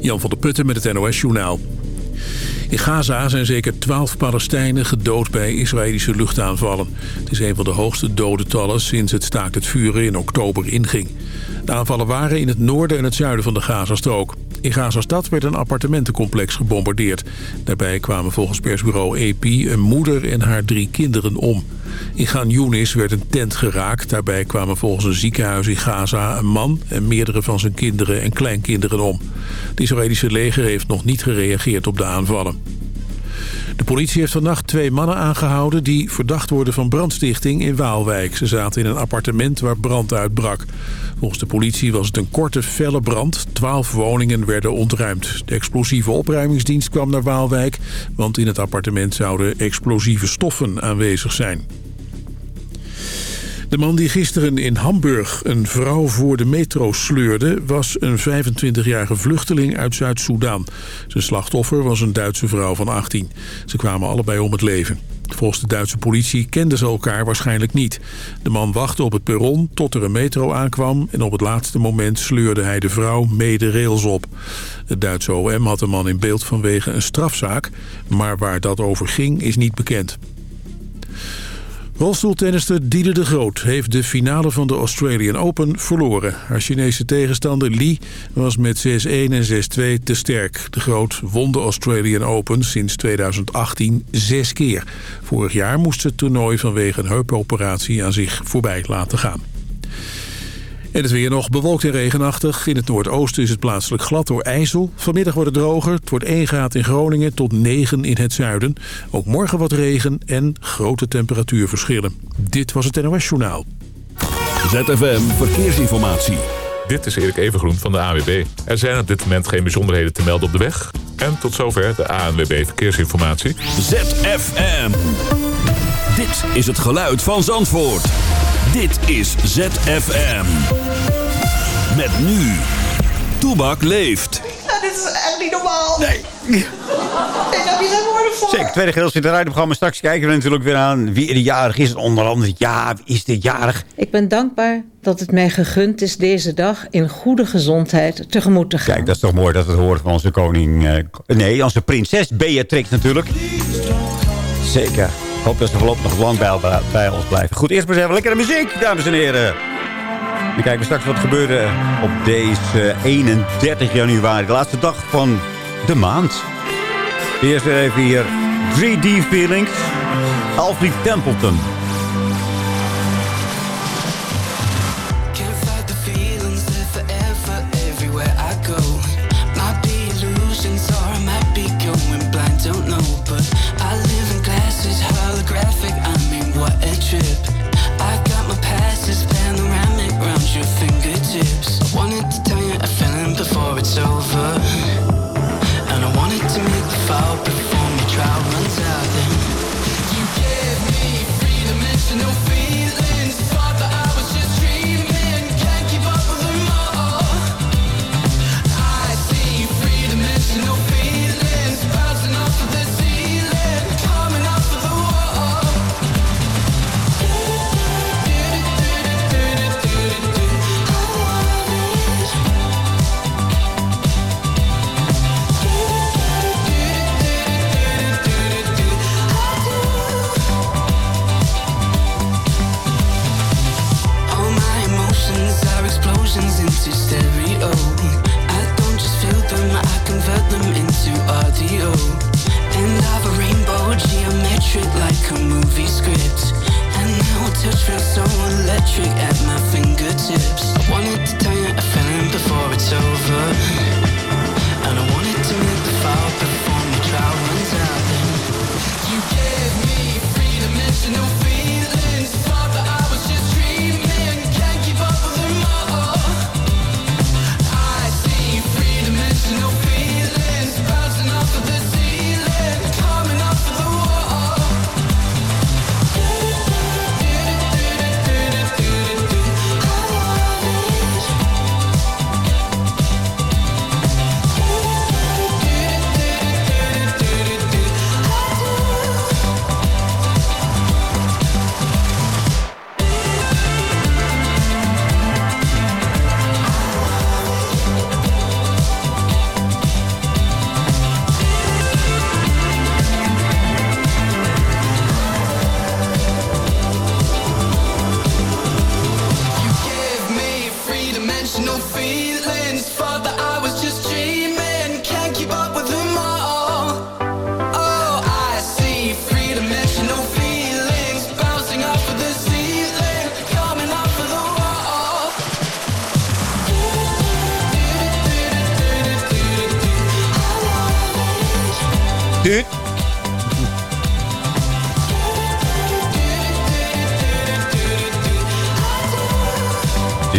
Jan van der Putten met het NOS-journaal. In Gaza zijn zeker twaalf Palestijnen gedood bij Israëlische luchtaanvallen. Het is een van de hoogste dodentallen sinds het staakt het vuren in oktober inging. De aanvallen waren in het noorden en het zuiden van de Gazastrook. In Gazastad werd een appartementencomplex gebombardeerd. Daarbij kwamen volgens persbureau AP een moeder en haar drie kinderen om. In Gaan Yunis werd een tent geraakt. Daarbij kwamen volgens een ziekenhuis in Gaza een man... en meerdere van zijn kinderen en kleinkinderen om. Het Israëlische leger heeft nog niet gereageerd op de aanvallen. De politie heeft vannacht twee mannen aangehouden... die verdacht worden van brandstichting in Waalwijk. Ze zaten in een appartement waar brand uitbrak. Volgens de politie was het een korte, felle brand. Twaalf woningen werden ontruimd. De explosieve opruimingsdienst kwam naar Waalwijk... want in het appartement zouden explosieve stoffen aanwezig zijn. De man die gisteren in Hamburg een vrouw voor de metro sleurde... was een 25-jarige vluchteling uit Zuid-Soedan. Zijn slachtoffer was een Duitse vrouw van 18. Ze kwamen allebei om het leven. Volgens de Duitse politie kenden ze elkaar waarschijnlijk niet. De man wachtte op het perron tot er een metro aankwam... en op het laatste moment sleurde hij de vrouw mede rails op. Het Duitse OM had de man in beeld vanwege een strafzaak... maar waar dat over ging is niet bekend. Rolstoeltennister Diede de Groot heeft de finale van de Australian Open verloren. Haar Chinese tegenstander Li was met 6-1 en 6-2 te sterk. De Groot won de Australian Open sinds 2018 zes keer. Vorig jaar moest het toernooi vanwege een heupoperatie aan zich voorbij laten gaan. En het weer nog bewolkt en regenachtig. In het noordoosten is het plaatselijk glad door ijzel. Vanmiddag wordt het droger. Het wordt 1 graad in Groningen tot 9 in het zuiden. Ook morgen wat regen en grote temperatuurverschillen. Dit was het NOS Journaal. ZFM Verkeersinformatie. Dit is Erik Evengroen van de AWB. Er zijn op dit moment geen bijzonderheden te melden op de weg. En tot zover de ANWB Verkeersinformatie. ZFM. Dit is het geluid van Zandvoort. Dit is ZFM. Met nu. Toebak leeft. Dit is echt niet normaal. Nee. Ik heb hier geen woorden voor. Zeker, tweede gedeelte zit eruit. programma. Straks kijken we natuurlijk weer aan wie er jarig is. Onder andere, ja, wie is dit jarig? Ik ben dankbaar dat het mij gegund is deze dag in goede gezondheid tegemoet te gaan. Kijk, dat is toch mooi dat we het horen van onze koning... eh, nee, onze prinses Beatrix natuurlijk. Zeker. Hoop dat ze voorlopig nog lang bij, ons blijven. Goed, eerst maar eens even lekkere muziek, dames en heren. Dan kijken we straks wat gebeurde op deze 31 januari. De laatste dag van de maand. Eerst even hier 3D Feelings. Alfred Templeton.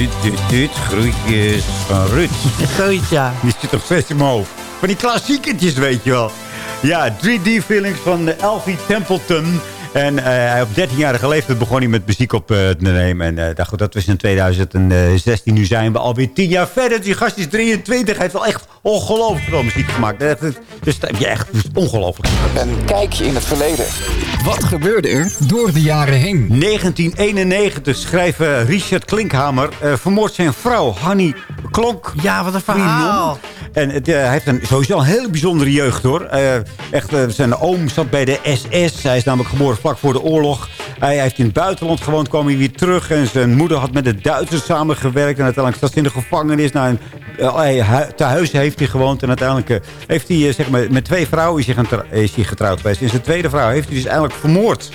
Duut, duut, duut. Groetjes van Ruud. Zoiets, ja. Die zit toch steeds in mijn hoofd. Van die klassieketjes, weet je wel. Ja, 3D-feelings van eh, Elfie Templeton. En eh, hij op 13-jarige leeftijd begon hij met muziek op eh, te nemen. En uh, goed, dat was in 2016. Nu zijn we alweer 10 jaar verder. Die gast is 23. Hij heeft wel echt ongelooflijk veel muziek gemaakt. Dat, dus dat, ja, echt ongelooflijk. Een kijkje in het verleden. Wat gebeurde er door de jaren heen? 1991 schrijft uh, Richard Klinkhamer... Uh, vermoordt zijn vrouw, Hanny Klonk. Ja, wat een verhaal. En het, uh, hij heeft een, sowieso een hele bijzondere jeugd, hoor. echt, zijn oom zat bij de SS. Hij is namelijk geboren vlak voor de oorlog. Hij heeft in het buitenland gewoond, kwam hij weer terug. En zijn moeder had met de Duitsers samengewerkt. En uiteindelijk zat ze in de gevangenis. Nou, en, te huis heeft hij gewoond. En uiteindelijk heeft hij zeg maar, met twee vrouwen is hij, is hij getrouwd geweest. En zijn tweede vrouw heeft hij dus eigenlijk vermoord.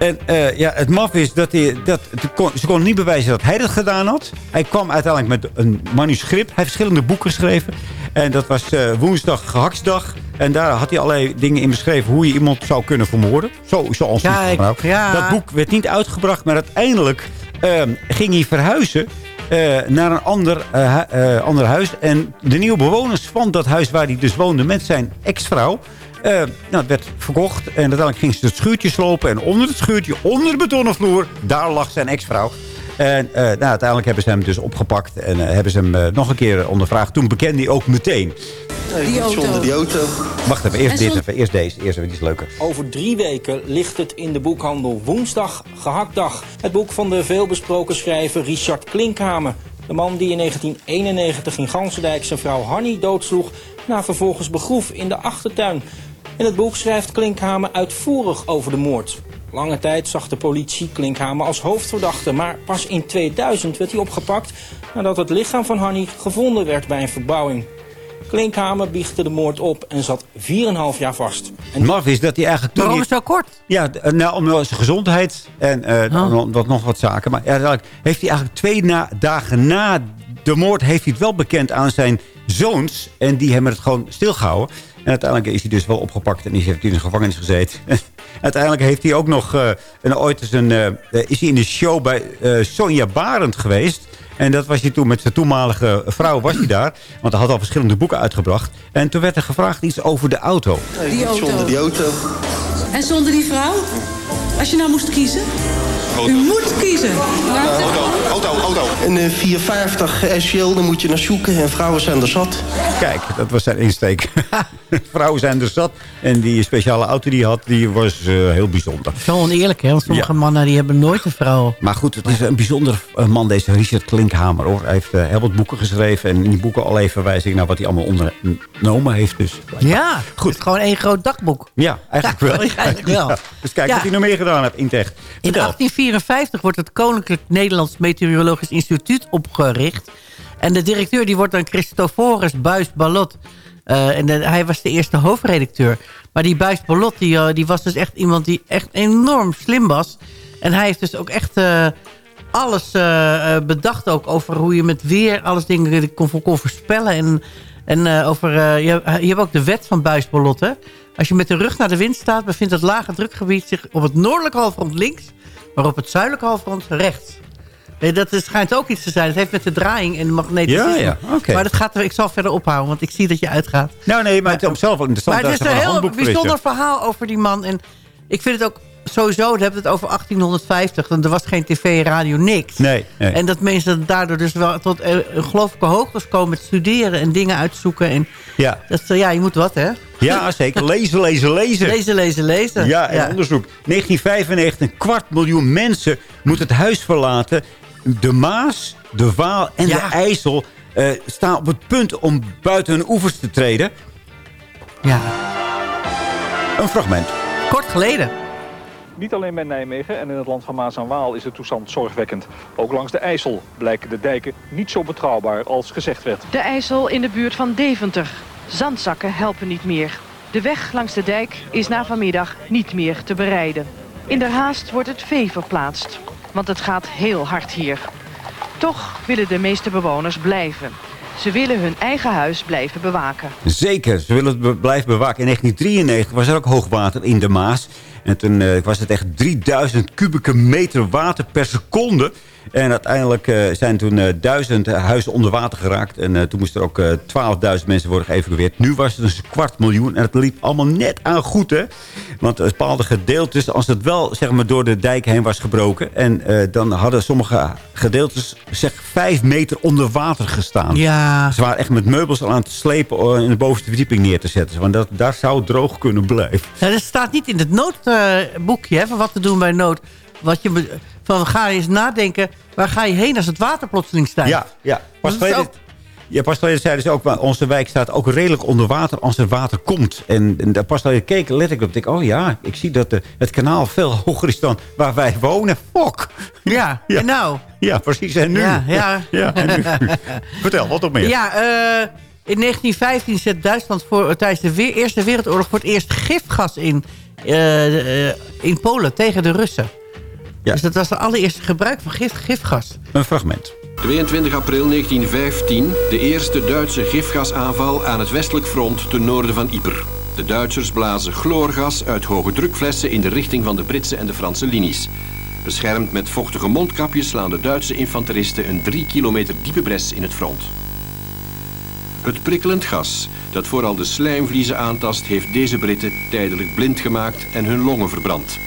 En uh, ja, het maf is dat, hij, dat kon, ze konden niet bewijzen dat hij dat gedaan had. Hij kwam uiteindelijk met een manuscript. Hij heeft verschillende boeken geschreven. En dat was uh, woensdag gehaksdag. En daar had hij allerlei dingen in beschreven... hoe je iemand zou kunnen vermoorden. Zo, zoals ja, ik, ja. Dat boek werd niet uitgebracht. Maar uiteindelijk uh, ging hij verhuizen... Uh, naar een ander, uh, uh, ander huis. En de nieuwe bewoners van dat huis waar hij dus woonde met zijn ex-vrouw... nou, het werd verkocht en uiteindelijk ging ze het schuurtje slopen. En onder het schuurtje, onder de betonnen vloer, daar lag zijn ex-vrouw. En nou, uiteindelijk hebben ze hem dus opgepakt en hebben ze hem nog een keer ondervraagd. Toen bekende hij ook meteen. Die auto. die auto. Wacht even, eerst, dit even, eerst deze. Eerst even, die is leuker. Over drie weken ligt het in de boekhandel woensdag gehaktdag. Het boek van de veelbesproken schrijver Richard Klinkhamer. De man die in 1991 in Gansendijk zijn vrouw Hanny doodsloeg... na vervolgens begroef in de achtertuin. In het boek schrijft Klinkhamer uitvoerig over de moord. Lange tijd zag de politie Klinkhamer als hoofdverdachte... maar pas in 2000 werd hij opgepakt... nadat het lichaam van Hanny gevonden werd bij een verbouwing. Klinkhamer biechtte de moord op en zat 4,5 jaar vast. En Maf is dat hij eigenlijk... Waarom is het zo kort? Ja, nou, om zijn gezondheid en uh, oh. wat, nog wat zaken. Maar eigenlijk heeft hij eigenlijk twee na, dagen na de moord... heeft hij het wel bekend aan zijn zoons. En die hebben het gewoon stilgehouden. En uiteindelijk is hij dus wel opgepakt en is hij in de gevangenis gezeten. uiteindelijk heeft hij ook nog... Uh, en ooit is, een, uh, is hij in de show bij Sonja Barend geweest... En dat was hij toen met zijn toenmalige vrouw was hij daar. Want hij had al verschillende boeken uitgebracht. En toen werd er gevraagd iets over de auto. Die auto. Zonder die auto. En zonder die vrouw? Als je nou moest kiezen? U moet kiezen. Auto, auto, auto. Een uh, 450 SL, daar moet je naar zoeken. En vrouwen zijn er zat. Kijk, dat was zijn insteek. vrouwen zijn er zat. En die speciale auto die hij had, die was uh, heel bijzonder. Zo oneerlijk, hè? Want sommige ja. mannen die hebben nooit een vrouw. Maar goed, het is een bijzonder man, deze Richard Klinkhamer. Hoor. Hij heeft uh, heel wat boeken geschreven. En in die boeken allerlei verwijzingen naar wat hij allemaal ondernomen heeft. Dus, ja, goed. Het is gewoon één groot dagboek. Ja, eigenlijk wel. eigenlijk wel. Ja. Dus kijk wat hij nog meer gedaan heeft in. In 1854 wordt het Koninklijk Nederlands Meteorologisch Instituut opgericht. En de directeur die wordt dan Christophorus Buis Ballot. Uh, en hij was de eerste hoofdredacteur. Maar die Buis Ballot die, uh, die was dus echt iemand die echt enorm slim was. En hij heeft dus ook echt uh, alles bedacht ook over hoe je met weer alles dingen kon, voorspellen. En, en over, je, je hebt ook de wet van Buis Ballot, hè? Als je met de rug naar de wind staat, bevindt het lage drukgebied zich op het noordelijke halfrond links, maar op het zuidelijke halfrond rechts. Nee, dat is, schijnt ook iets te zijn. Het heeft met de draaiing en de magnetisme. Ja, ja, okay. Maar dat gaat, ik zal verder ophouden, want ik zie dat je uitgaat. Nou nee, maar het is zelf interessant. Maar het is een heel bijzonder verhaal over die man. En ik vind het ook sowieso, we hebben het over 1850. Want er was geen tv, radio, niks. Nee, nee. En dat mensen daardoor dus wel tot uh, ongelooflijke hoogtes komen met studeren en dingen uitzoeken. En ja. Dat, ja, je moet wat, hè? Ja, zeker. Lezen, lezen, lezen. Lezen, lezen, lezen. Ja, en ja. onderzoek. 1995, een kwart miljoen mensen moet het huis verlaten. De Maas, de Waal en ja. de IJssel uh, staan op het punt om buiten hun oevers te treden. Ja. Een fragment. Kort geleden. Niet alleen bij Nijmegen en in het land van Maas en Waal is de toestand zorgwekkend. Ook langs de IJssel blijken de dijken niet zo betrouwbaar als gezegd werd. De IJssel in de buurt van Deventer. Zandzakken helpen niet meer. De weg langs de dijk is na vanmiddag niet meer te bereiden. In de haast wordt het vee verplaatst, want het gaat heel hard hier. Toch willen de meeste bewoners blijven. Ze willen hun eigen huis blijven bewaken. Zeker, ze willen het be- blijven bewaken. In 1993 was er ook hoogwater in de Maas. En toen eh, was het echt 3000 kubieke meter water per seconde. En uiteindelijk eh, zijn toen eh, duizend huizen onder water geraakt. En eh, toen moesten er ook eh 12.000 mensen worden geëvacueerd. Nu was het dus een kwart miljoen. En het liep allemaal net aan goed, hè. Want bepaalde gedeeltes, als het wel zeg maar, door de dijk heen was gebroken... en dan hadden sommige gedeeltes zeg vijf meter onder water gestaan. Ja. Ze waren echt met meubels al aan het slepen... in de bovenste verdieping neer te zetten. Want dat, daar zou het droog kunnen blijven. Dat staat niet in het noodboekje hè, van wat te doen bij nood. Wat je, van ga je eens nadenken, waar ga je heen als het water plotseling stijgt? Ja, ja. Pas geleden, ja, pas geleden zeiden ze ook... maar onze wijk staat ook redelijk onder water als er water komt. En, en daar pas geleden keek ik op. Ik, oh ja, ik zie dat de, het kanaal veel hoger is dan waar wij wonen. Fok. Ja, en nou? Ja, precies. En nu? Ja, ja. ja en nu? Vertel, wat nog meer? Ja, eh, in 1915 zet Duitsland voor, tijdens de weer- Eerste Wereldoorlog... voor het eerst gifgas in, eh, eh, in Polen tegen de Russen. Ja. Dus dat was de allereerste gebruik van gif, gifgas. Een fragment. 22 april 1915, de eerste Duitse gifgasaanval aan het westelijk front ten noorden van Ypres. De Duitsers blazen chloorgas uit hoge drukflessen in de richting van de Britse en de Franse linies. Beschermd met vochtige mondkapjes slaan de Duitse infanteristen een drie kilometer diepe bres in het front. Het prikkelend gas, dat vooral de slijmvliezen aantast, heeft deze Britten tijdelijk blind gemaakt en hun longen verbrand.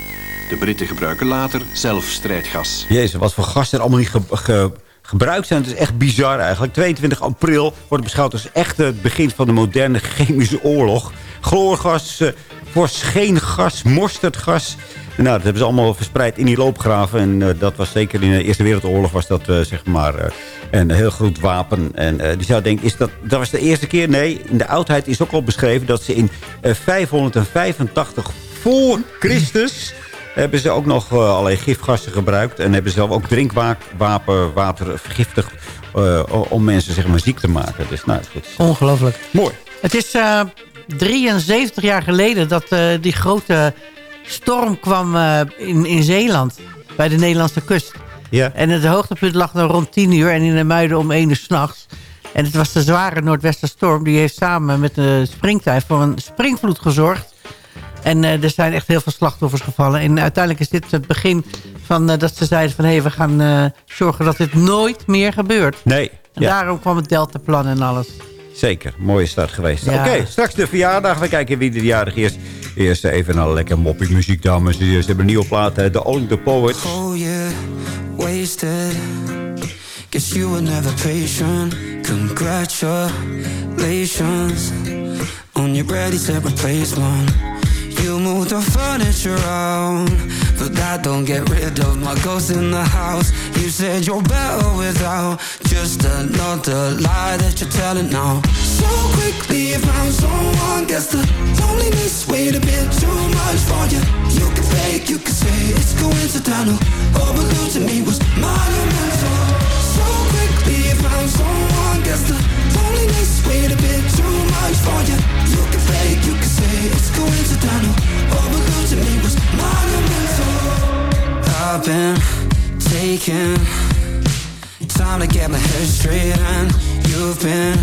De Britten gebruiken later zelf strijdgas. Jezus, wat voor gasten er allemaal niet ge- ge- gebruikt zijn. Het is echt bizar eigenlijk. 22 april wordt beschouwd als echt het begin van de moderne chemische oorlog. Chloorgas, eh, fosgeengas, mosterdgas. Nou, dat hebben ze allemaal verspreid in die loopgraven. En eh, dat was zeker in de Eerste Wereldoorlog was dat eh, zeg maar een heel goed wapen. En die zou denken, is dat, dat was de eerste keer? Nee, in de oudheid is ook al beschreven dat ze in eh, 585 voor Christus hebben ze ook nog eh, allerlei gifgassen gebruikt. En hebben ze zelf ook drinkwater water vergiftigd eh, om mensen zeg maar, ziek te maken. Dus nou, goed. Ongelooflijk. Mooi. Het is eh 73 jaar geleden dat eh, die grote storm kwam eh, in, in Zeeland. Bij de Nederlandse kust. Ja. En het hoogtepunt lag dan rond 10 uur en in de muiden om 1 uur s'nachts. En het was de zware noordwesterstorm. Die heeft samen met de springtij voor een springvloed gezorgd. En eh, er zijn echt heel veel slachtoffers gevallen. En uiteindelijk is dit het begin van eh, dat ze zeiden van... hé, we gaan eh, zorgen dat dit nooit meer gebeurt. Nee. En Ja. daarom kwam het Deltaplan en alles. Zeker, mooie start geweest. Ja. Oké, straks de verjaardag. We kijken wie de jarig is. Eerst even naar lekker moppie muziek, dames. Ze hebben een nieuwe plaat, hè, The Only the Poets. Oh yeah, wasted. Guess you were never patient. Congratulations on your ready to replace one. You moved the furniture around, but that don't get rid of my ghost in the house. You said you're better without just another lie that you're telling now. So quickly you found someone. Guess the loneliness weighed a bit too much for you. You can fake, you can say it's coincidental. Oh, but losing me was monumental. So quickly you found someone. Guess the too much for you. You can fake, you can say it's coincidental. Was monumental. I've been taking time to get my head straight and you've been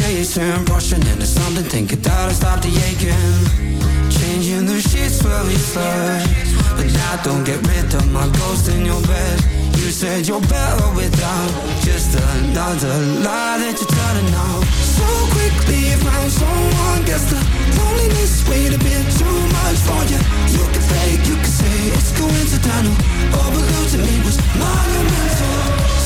chasing, rushing into something, thinking that I stopped the aching. Changing the sheets where we slept, but that don't get rid of my ghost in your bed. You said you're better without just another lie that you're telling now. So quickly you found someone, guess the loneliness weighed a bit too much for you. You can fake, you can say it's coincidental, oh but losing me was monumental.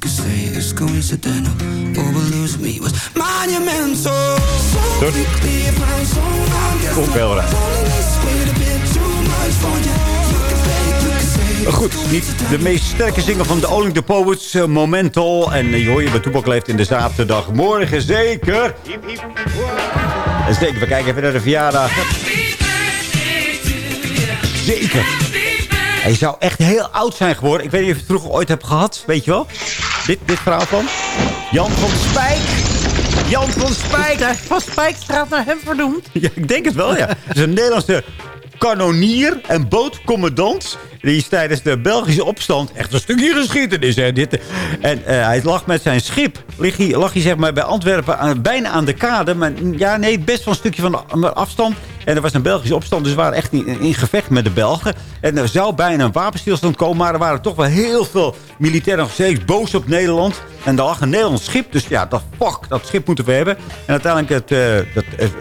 could say it's me was monumental Maar Goed, niet de meest sterke zinger van de Oling the Poets, eh, Momental. En uh, je hoor je bij Toebak leeft in de zaterdagmorgen, zeker. En zeker, we kijken even naar de verjaardag. Zeker. Hij zou echt heel oud zijn geworden. Ik weet niet of je het vroeger ooit hebt gehad, weet je wel? Dit, dit verhaal van Jan van Spijk. Jan van Spijk. Is van Spijkstraat naar hem vernoemd? Ja, ik denk het wel, ja. Het is een Nederlandse kanonier en bootcommandant. Die is tijdens de Belgische opstand echt een stukje geschiedenis. Hè, dit. En eh, hij lag met zijn schip. Lag hij, lag hij zeg maar, bij Antwerpen bijna aan de kade. Maar ja, nee, best wel een stukje van afstand. En er was een Belgische opstand, dus ze waren echt in, in gevecht met de Belgen. En er zou bijna een wapenstilstand komen, maar er waren toch wel heel veel militairen nog steeds boos op Nederland. En er lag een Nederlands schip, dus ja, dat, fuck, dat schip moeten we hebben. En uiteindelijk, het, eh,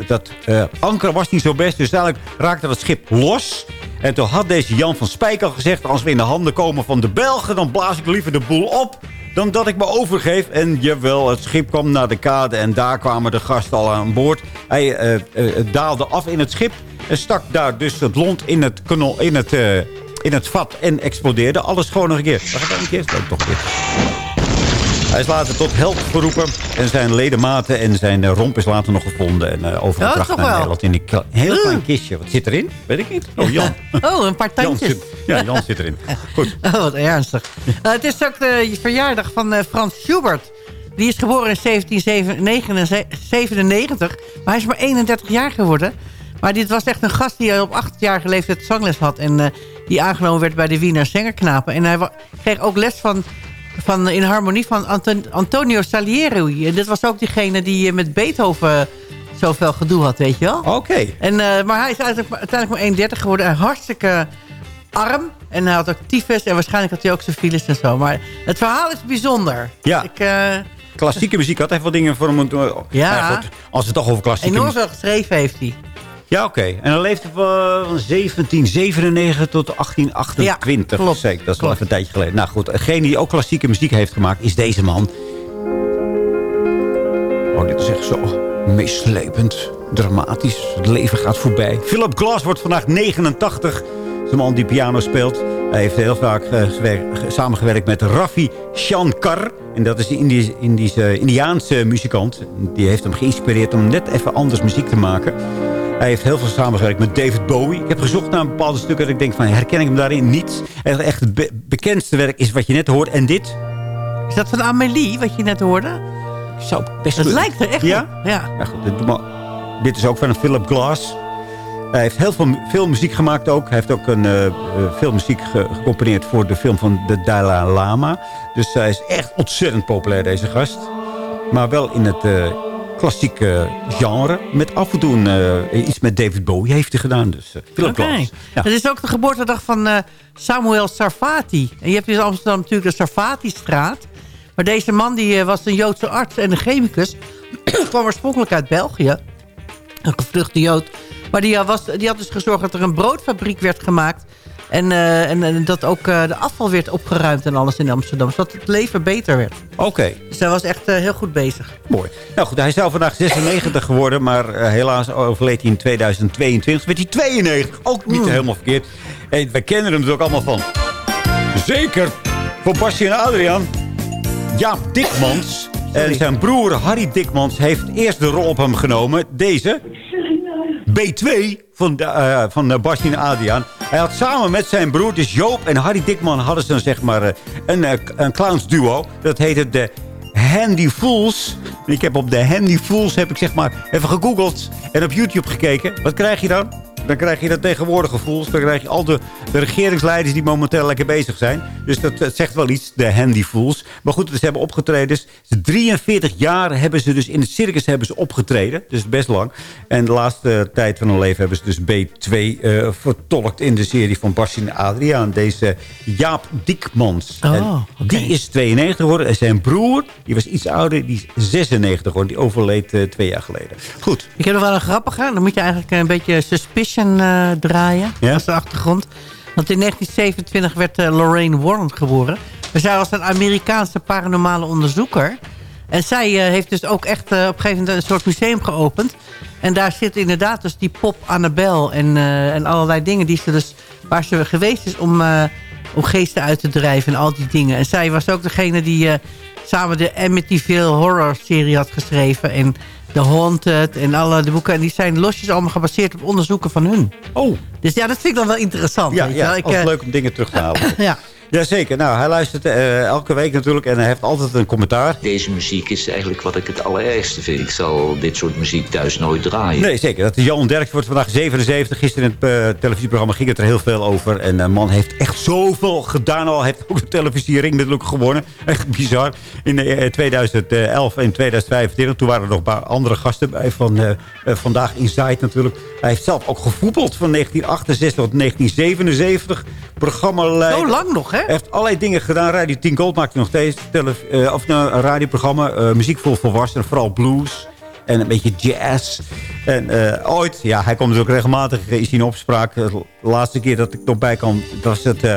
dat, eh, dat anker was niet zo best, dus uiteindelijk raakte dat schip los. En toen had deze Jan van Spijk al gezegd, als we in de handen komen van de Belgen, dan blaas ik liever de boel op dan dat ik me overgeef. En jawel, het schip kwam naar de kade en daar kwamen de gasten al aan boord. Hij eh, eh, daalde af in het schip en stak daar dus het lont in het, kanon, in het, eh, in het vat en explodeerde. Alles gewoon nog een keer. Even een keer. Nee, toch keer. Hij is later tot held geroepen. En zijn ledematen en zijn eh, romp is later nog gevonden. En uh, overgebracht naar? Nederland in een heel klein kistje. Wat zit erin? Weet ik niet. Oh, Jan. Oh, een paar Jan tandjes. zit, ja, Jan zit erin. Goed. Oh, wat ernstig. Eh, het is ook de verjaardag van Frans Schubert. Die is geboren in 1797, maar hij is maar 31 jaar geworden. Maar dit was echt een gast die op 8-jarige leeftijd zangles had... en die aangenomen werd bij de Wiener Zengerknapen. En hij kreeg ook les van, van, in harmonie van Anton- Antonio Salieri. En dit was ook diegene die eh, met Beethoven zoveel gedoe had, weet je wel? Oké. En, eh, maar hij is uiteindelijk, maar- uiteindelijk maar 31 geworden. En hartstikke arm. En hij had ook tyfus. En waarschijnlijk had hij ook syfilis en zo. Maar het verhaal is bijzonder. Ja. Ik, eh, Klassieke muziek had even wat dingen voor hem. Ja. goed, als het toch over klassieke enorm veel geschreven heeft hij. Ja, oké. En dan leefde van 1797 tot 1828. Ja, klopt. Zeker, dat is wel even een tijdje geleden. Nou goed, degene die ook klassieke muziek heeft gemaakt is deze man. Oh, dit is echt zo meeslepend, dramatisch. Het leven gaat voorbij. Philip Glass wordt vandaag 89. Dat is een man die piano speelt. Hij heeft heel vaak eh, gewerkt- ge- samengewerkt met Ravi Shankar. En dat is een Indisch, Indische, Indiaanse muzikant. Die heeft hem geïnspireerd om net even anders muziek te maken. Hij heeft heel veel samengewerkt met David Bowie. Ik heb gezocht naar een bepaalde stukken dat ik denk van herken ik hem daarin niet. Echt, echt het be- bekendste werk is wat je net hoort. En dit? Is dat van Amélie, wat je net hoorde? Zou best Het lijkt er echt Ja? op. Ja. Ja, goed, dit, maar, dit is ook van een Philip Glass. Hij heeft heel veel, veel muziek gemaakt ook. Hij heeft ook een, eh, eh, veel muziek ge- gecomponeerd voor de film van de Dalai Lama. Dus hij is echt ontzettend populair, deze gast. Maar wel in het eh, klassieke genre. Met af en toe een, eh, iets met David Bowie heeft hij gedaan. Dus eh, Oké. Ja. Het is ook de geboortedag van eh, Samuel Sarfati. En je hebt in Amsterdam natuurlijk de Sarfati-straat. Maar deze man die, was een Joodse arts en een chemicus. kwam oorspronkelijk uit België. Een gevluchte Jood. Maar die, was, die had dus gezorgd dat er een broodfabriek werd gemaakt. En, eh, en, en dat ook eh, de afval werd opgeruimd en alles in Amsterdam. Zodat het leven beter werd. Oké. Dus hij was echt eh, heel goed bezig. Mooi. Nou goed, hij zou vandaag 96 geworden, maar helaas overleed hij in 2022. Werd hij 92, ook niet helemaal verkeerd. En wij kennen hem natuurlijk allemaal van. Zeker, voor Basje en Adriaan. Jaap Dikmans. En zijn broer Harry Dikmans heeft eerst de rol op hem genomen. Deze. B2 van, de, van uh, Bastien Adriaan. Hij had samen met zijn broer, dus Joop en Harry Dikman... hadden ze dan zeg maar eh, een, eh, een clownsduo. Dat heette de Handy Fools. En ik heb op de Handy Fools heb ik zeg maar even gegoogeld... en op YouTube gekeken. Wat krijg je dan? Dan krijg je de tegenwoordige fools. Dan krijg je al de, de regeringsleiders die momenteel lekker bezig zijn. Dus dat, dat zegt wel iets, de handy fools. Maar goed, ze hebben opgetreden. Dus 43 jaar hebben ze dus in het circus hebben ze opgetreden. Dus best lang. En de laatste tijd van hun leven hebben ze dus B2 eh, vertolkt in de serie van Bastien en Adriaan. Deze Jaap Diekmans. Oh. Die is 92 geworden. En zijn broer, die was iets ouder, die is 96 geworden. Die overleed eh, twee jaar geleden. Goed. Ik heb nog wel een grappige. Dan moet je eigenlijk een beetje Suspicion eh, draaien. Ja? als de achtergrond. Want in 1927 werd eh, Lorraine Warren geboren. Dus zij was een Amerikaanse paranormale onderzoeker. En zij eh, heeft dus ook echt op een gegeven moment een soort museum geopend. En daar zit inderdaad dus die pop Annabel en, en allerlei dingen die ze dus, waar ze geweest is om, om geesten uit te drijven en al die dingen. En zij was ook degene die samen de Amityville horror serie had geschreven. En The Haunted en alle de boeken. En die zijn losjes allemaal gebaseerd op onderzoeken van hun. Oh. Dus ja, dat vind ik dan wel interessant. Ja, weet ja wel. Ik, altijd eh, leuk om dingen terug te halen. ja. Jazeker. Nou, hij luistert eh, elke week natuurlijk en hij heeft altijd een commentaar. Deze muziek is eigenlijk wat ik het allerergste vind. Ik zal dit soort muziek thuis nooit draaien. Nee, zeker. Dat is Jan Derks wordt vandaag 77. Gisteren in het eh, televisieprogramma ging het er heel veel over. En de man heeft echt zoveel gedaan al. Hij heeft ook de televisiering natuurlijk gewonnen. Echt bizar. In eh, 2011 en 2025. Toen waren er nog een paar andere gasten bij van eh, eh, Vandaag Inside natuurlijk. Hij heeft zelf ook gevoetbald van 1968 tot 1977. Programma Zo lang nog, hè? Hij heeft allerlei dingen gedaan. Radio 10 Gold maakt nog steeds. Eh, of nou, een radioprogramma. eh, muziek voor volwassenen. Vooral blues. En een beetje jazz. En eh, ooit, ja, hij komt dus ook regelmatig is in opspraak. De laatste keer dat ik nog bij kan, was het uh.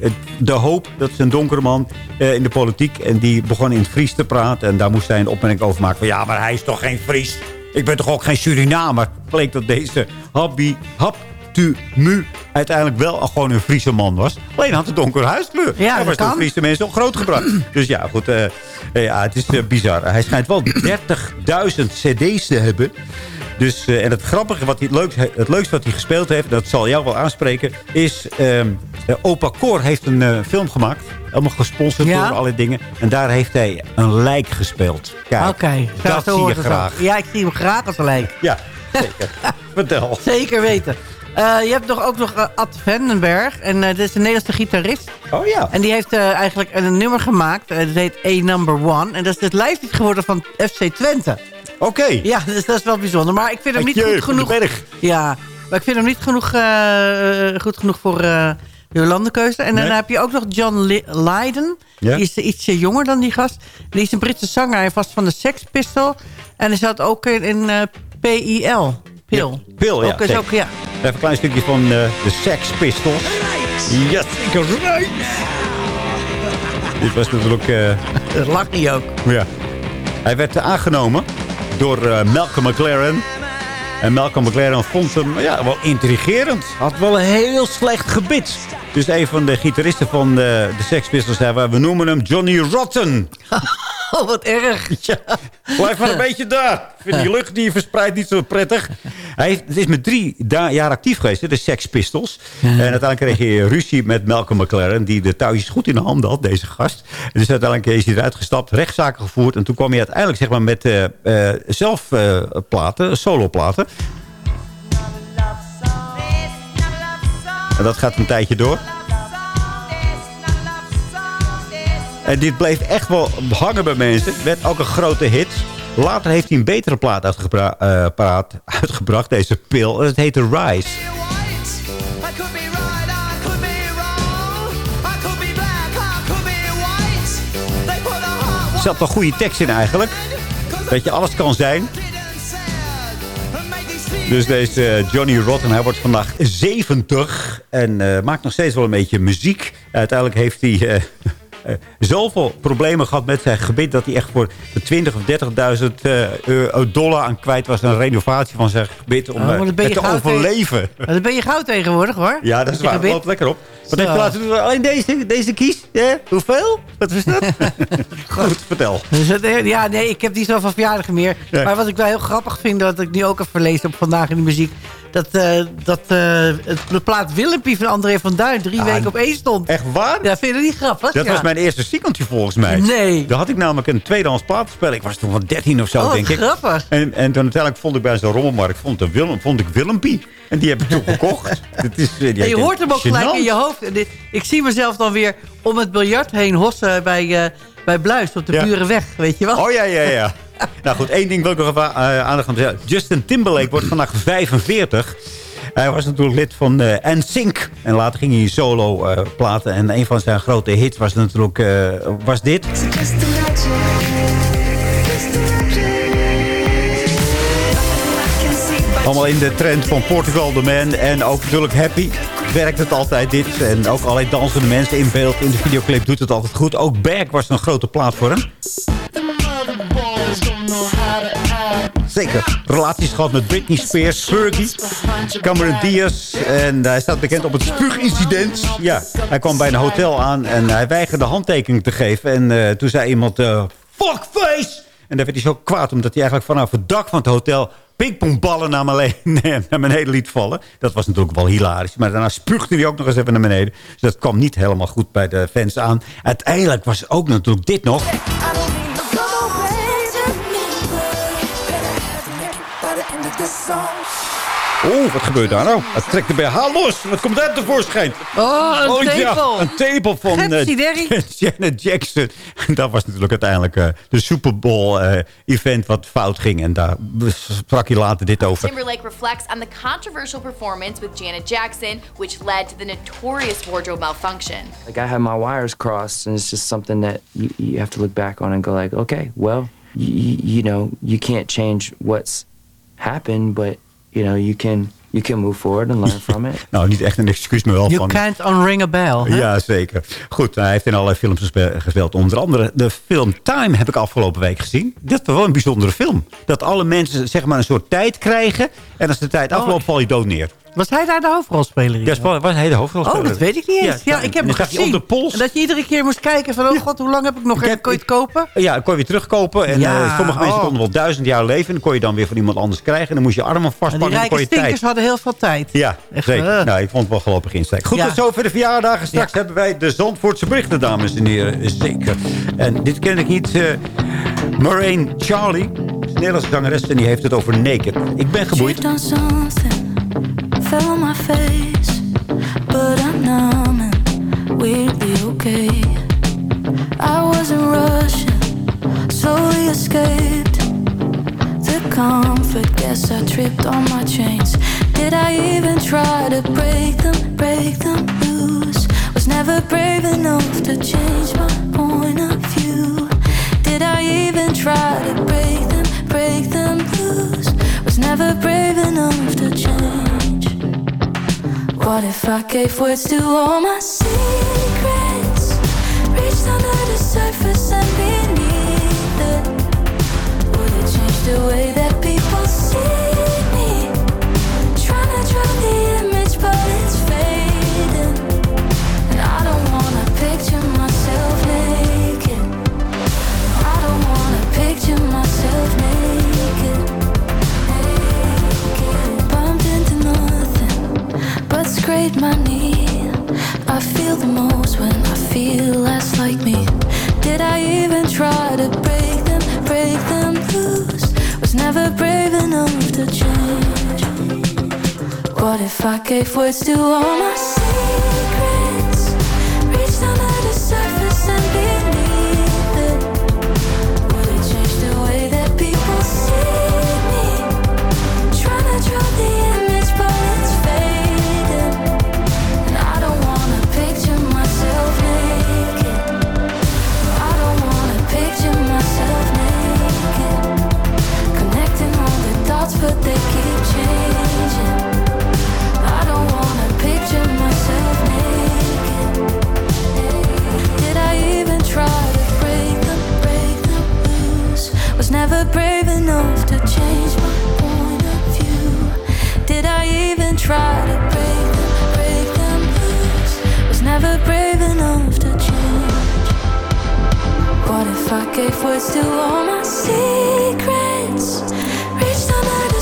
Het- De Hoop, dat is een donkere man in de politiek. En die begon in het Fries te praten. En daar moest hij een opmerking over maken. Van ja, maar hij is toch geen Fries? Ik ben toch ook geen Surinamer? Bleek dat deze Habi, Hap mu uiteindelijk wel gewoon een Friese man was. Alleen had een donkere huiskleur. Ja, dat was kan. Friese mensen ook grootgebracht. dus ja, goed. eh, eh, ja, het is eh, bizar. Hij schijnt wel 30.000 cd's te hebben. Dus, en het grappige, wat hij, het, leukste, het leukste wat hij gespeeld heeft... dat zal jou wel aanspreken... is ehm, eh, Opa Cor heeft een film gemaakt. Helemaal gesponsord Ja? door alle dingen. En daar heeft hij een lijk gespeeld. Oké. Dat zie je het graag. Ja, ik zie hem graag als een lijk. Ja, zeker. Vertel. Zeker weten. Eh, je hebt nog, ook nog eh, Ad Vandenberg. En eh, dat is een Nederlandse gitarist. Oh ja. En die heeft eigenlijk een nummer gemaakt. Dat heet A Number One. En dat is het lijflied geworden van FC Twente. Oké. Ja, dus dat is wel bijzonder. Maar ik vind hem niet goed genoeg. Ja, maar ik vind hem niet genoeg, goed genoeg voor eh de Jolandekeuze. En Nee. dan heb je ook nog John Lydon. Ja. Die is ietsje jonger dan die gast. Die is een Britse zanger. Hij was van de Sex Pistol. En hij zat ook in, in PIL. Pil. Pil, ja. Ook, is ook, ja. Even een klein stukje van eh, de Sex Pistols. Ja, zeker. Right. Dit was natuurlijk... Dat lag niet ook. ja. Hij werd aangenomen door eh, Malcolm McLaren. En Malcolm McLaren vond hem ja, wel intrigerend. Had wel een heel slecht gebit. Dus een van de gitaristen van eh, de Sex Pistols zei... we noemen hem Johnny Rotten. Oh, wat erg. Ja, blijf maar een beetje daar. Ik vind die lucht die je verspreidt niet zo prettig. Hij het is met drie jaar actief geweest, hè, de Sex Pistols. En uiteindelijk kreeg hij ruzie met Malcolm McLaren... die de touwtjes goed in de handen had, deze gast. En dus uiteindelijk is hij eruit gestapt, rechtszaken gevoerd... en toen kwam hij uiteindelijk zeg maar, met eh eh, zelfplaten, soloplaten. En dat gaat een tijdje door. En dit bleef echt wel hangen bij mensen. Het werd ook een grote hit. Later heeft hij een betere plaat uitgebra- eh, uitgebracht, deze pil. En het heette Rise. Er zat wel goede tekst in eigenlijk. Dat je alles kan zijn. Dus deze Johnny Rotten, hij wordt vandaag 70 en eh, maakt nog steeds wel een beetje muziek. Uiteindelijk heeft hij eh, eh, zoveel problemen gehad met zijn gebit... dat hij echt voor de 20 of 30.000 eh, euro- dollar aan kwijt was... aan een renovatie van zijn gebit om Oh, maar eh, het te goud overleven. Maar dan ben je goud tegenwoordig, hoor. Ja, dat is waar. Loopt lekker op. Wat heeft je laten doen? Alleen deze, deze kies? Hoeveel? Wat was dat? Goed, vertel. Dus het, eh, ja, nee, ik heb niet zoveel verjaardagen meer. Nee. Maar wat ik wel heel grappig vind, wat ik nu ook heb verlezen op Vandaag in de Muziek... dat, eh, dat het, de plaat Willempie van André van Duin drie Ah, weken op één stond. Echt waar? Ja, vind je dat niet grappig? Dat Ja. was mijn eerste singeltje volgens mij. Nee. Daar had ik namelijk een tweedehands platenspel. Ik was toen van 13 of zo, Oh, denk ik. grappig. En, en toen uiteindelijk vond ik bij zo'n rommelmarkt vond, Willem, vond ik Willempie. En die heb ik toen gekocht. Het is, ja, je hoort hem ook gelijk in je hoofd. Ik zie mezelf dan weer om het biljart heen hossen bij, eh, bij Bluis op de Ja. Burenweg, weet je wel? Oh ja, ja, ja. nou goed, één ding wil ik nog even eh, aandacht aan zeggen. Justin Timberlake wordt vandaag 45. Hij was natuurlijk lid van eh NSYNC. En later ging hij solo eh, platen. En een van zijn grote hits was natuurlijk was dit. Allemaal in de trend van Portugal The Man. En ook natuurlijk Happy. Werkt het altijd, dit. En ook allerlei dansende mensen in beeld. In de videoclip doet het altijd goed. Ook Berg was een grote plaat voor hem. Zeker. Relaties gehad met Britney Spears, Fergie, Cameron Diaz. En hij staat bekend op het spuugincident. Ja, hij kwam bij een hotel aan en hij weigerde handtekening te geven. En eh, toen zei iemand, eh, fuckface! En daar werd hij zo kwaad omdat hij eigenlijk vanaf het dak van het hotel pingpongballen naar, beneden- naar beneden liet vallen. Dat was natuurlijk wel hilarisch. Maar daarna spuugde hij ook nog eens even naar beneden. Dus dat kwam niet helemaal goed bij de fans aan. Uiteindelijk was ook natuurlijk dit nog. Oeh, wat gebeurt daar nou? Het trekt de BH los. Wat komt daar tevoorschijn? Oh, een ja, tepel. een tepel van eh. Janet Jackson. Dat was natuurlijk uiteindelijk eh, de Super Bowl eh, event wat fout ging. En daar sprak hij later dit over. Timberlake reflects on the controversial performance with Janet Jackson, which led to the notorious wardrobe malfunction. Like I had my wires crossed, and it's just something that you, you have to look back on and go like, okay, well, you, you know, you can't change what's happened, but you know, you can you can move forward and learn from it. Nou, niet echt een excuus, maar wel You van... can't unring a bell. hè? Ja, zeker. Goed, hij heeft in allerlei films gespe- gespeeld. Onder andere de film Time heb ik afgelopen week gezien. Dat was wel een bijzondere film. Dat alle mensen zeg maar een soort tijd krijgen. En als de tijd Oh. afloopt, val je dood neer. Was hij daar de hoofdrolspeler in? Ja, was was hij de hoofdrolspeler. Oh, dat weet ik niet eens. Ja, ik heb En hem gezien. de pols. En dat je iedere keer moest kijken van, oh god, hoe lang heb ik nog? En kon je het kopen? Ja, dan kon je weer terugkopen. En Ja, eh, sommige mensen oh. konden wel duizend jaar leven. En dan kon je dan weer van iemand anders krijgen. En dan moest je armen En die vastpakken. En kon rijke tijd. stinkers hadden heel veel tijd. Ja, Echt, zeker. eh. Nou, ik vond het wel voorlopig insteek. Goed, Ja. tot zover de verjaardagen. Straks hebben wij de Zandvoortse berichten, dames en heren. Zeker. En dit ken ik niet. eh Maureen Charlie, Nederlandse zangeres. En die heeft het over Naked. Ik ben geboeid. Fell on my face, but I'm numb and weirdly okay. I wasn't rushing, slowly escaped the comfort. Guess I tripped on my chains. Did I even try to break them, break them loose? Was never brave enough to change my point of view. Did I even try to break them, break them loose? Was never brave enough to change. What if I gave words to all my secrets? Reached under the surface and beneath it. Would it change the way that people see my knee. I feel the most when I feel less like me. Did I even try to break them, break them loose? Was never brave enough to change. What if I gave words to all my secrets? Reached under the surface and gave words to all my secrets? Reached under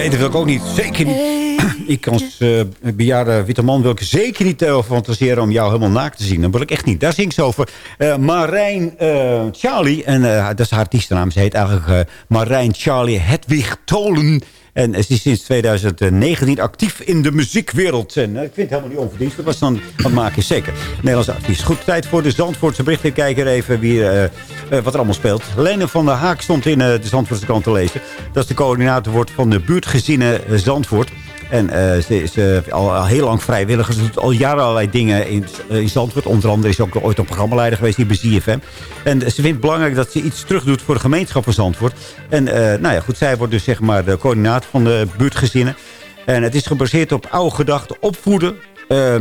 nee, dat wil ik ook niet. Zeker niet. Ik als eh, bejaarde witte man wil ik zeker niet uh, fantaseren om jou helemaal naakt te zien. Dat wil ik echt niet. Daar zingt ze over uh, Marijn uh, Charlie. En dat is haar artiestennaam. Ze heet eigenlijk Marijn Charlie Hedwig Tolen. En ze is sinds 2019 actief in de muziekwereld. En eh, ik vind het helemaal niet onverdienstelijk. Was dan wat maken, zeker. Nederlandse artiest. Goed, tijd voor de Zandvoortse berichten. Kijken even wie, eh, eh, wat er allemaal speelt. Lene van der Haak stond in eh, de Zandvoortse krant te lezen. Dat is de coördinator wordt van de buurtgezinnen eh, Zandvoort. En eh, ze is al, al heel lang vrijwilliger. Ze doet al jaren allerlei dingen in, eh, in Zandvoort. Onder andere is ze ook ooit een programmaleider geweest hier bij. En ze vindt het belangrijk dat ze iets terug doet voor de gemeenschap van Zandvoort. En eh, nou ja, goed, zij wordt dus zeg maar de coördinator van de buurtgezinnen. En het is gebaseerd op oude gedachten. Opvoeden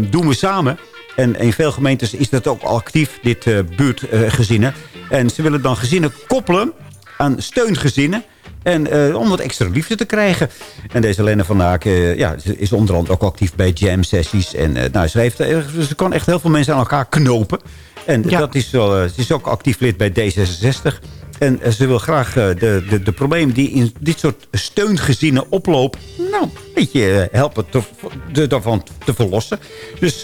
doen we samen. En in veel gemeentes is dat ook actief, dit buurtgezinnen. en ze willen dan gezinnen koppelen aan steungezinnen. En eh, om wat extra liefde te krijgen. En deze Lenne van Haak eh, ja, is onder andere ook actief bij jam-sessies. En eh, nou, ze, heeft, ze kan echt heel veel mensen aan elkaar knopen. En dat is wel, ze is ook actief lid bij D66. En ze wil graag de, de, de problemen die in dit soort steungezinnen oplopen... nou, een beetje helpen te, de, daarvan te verlossen. Dus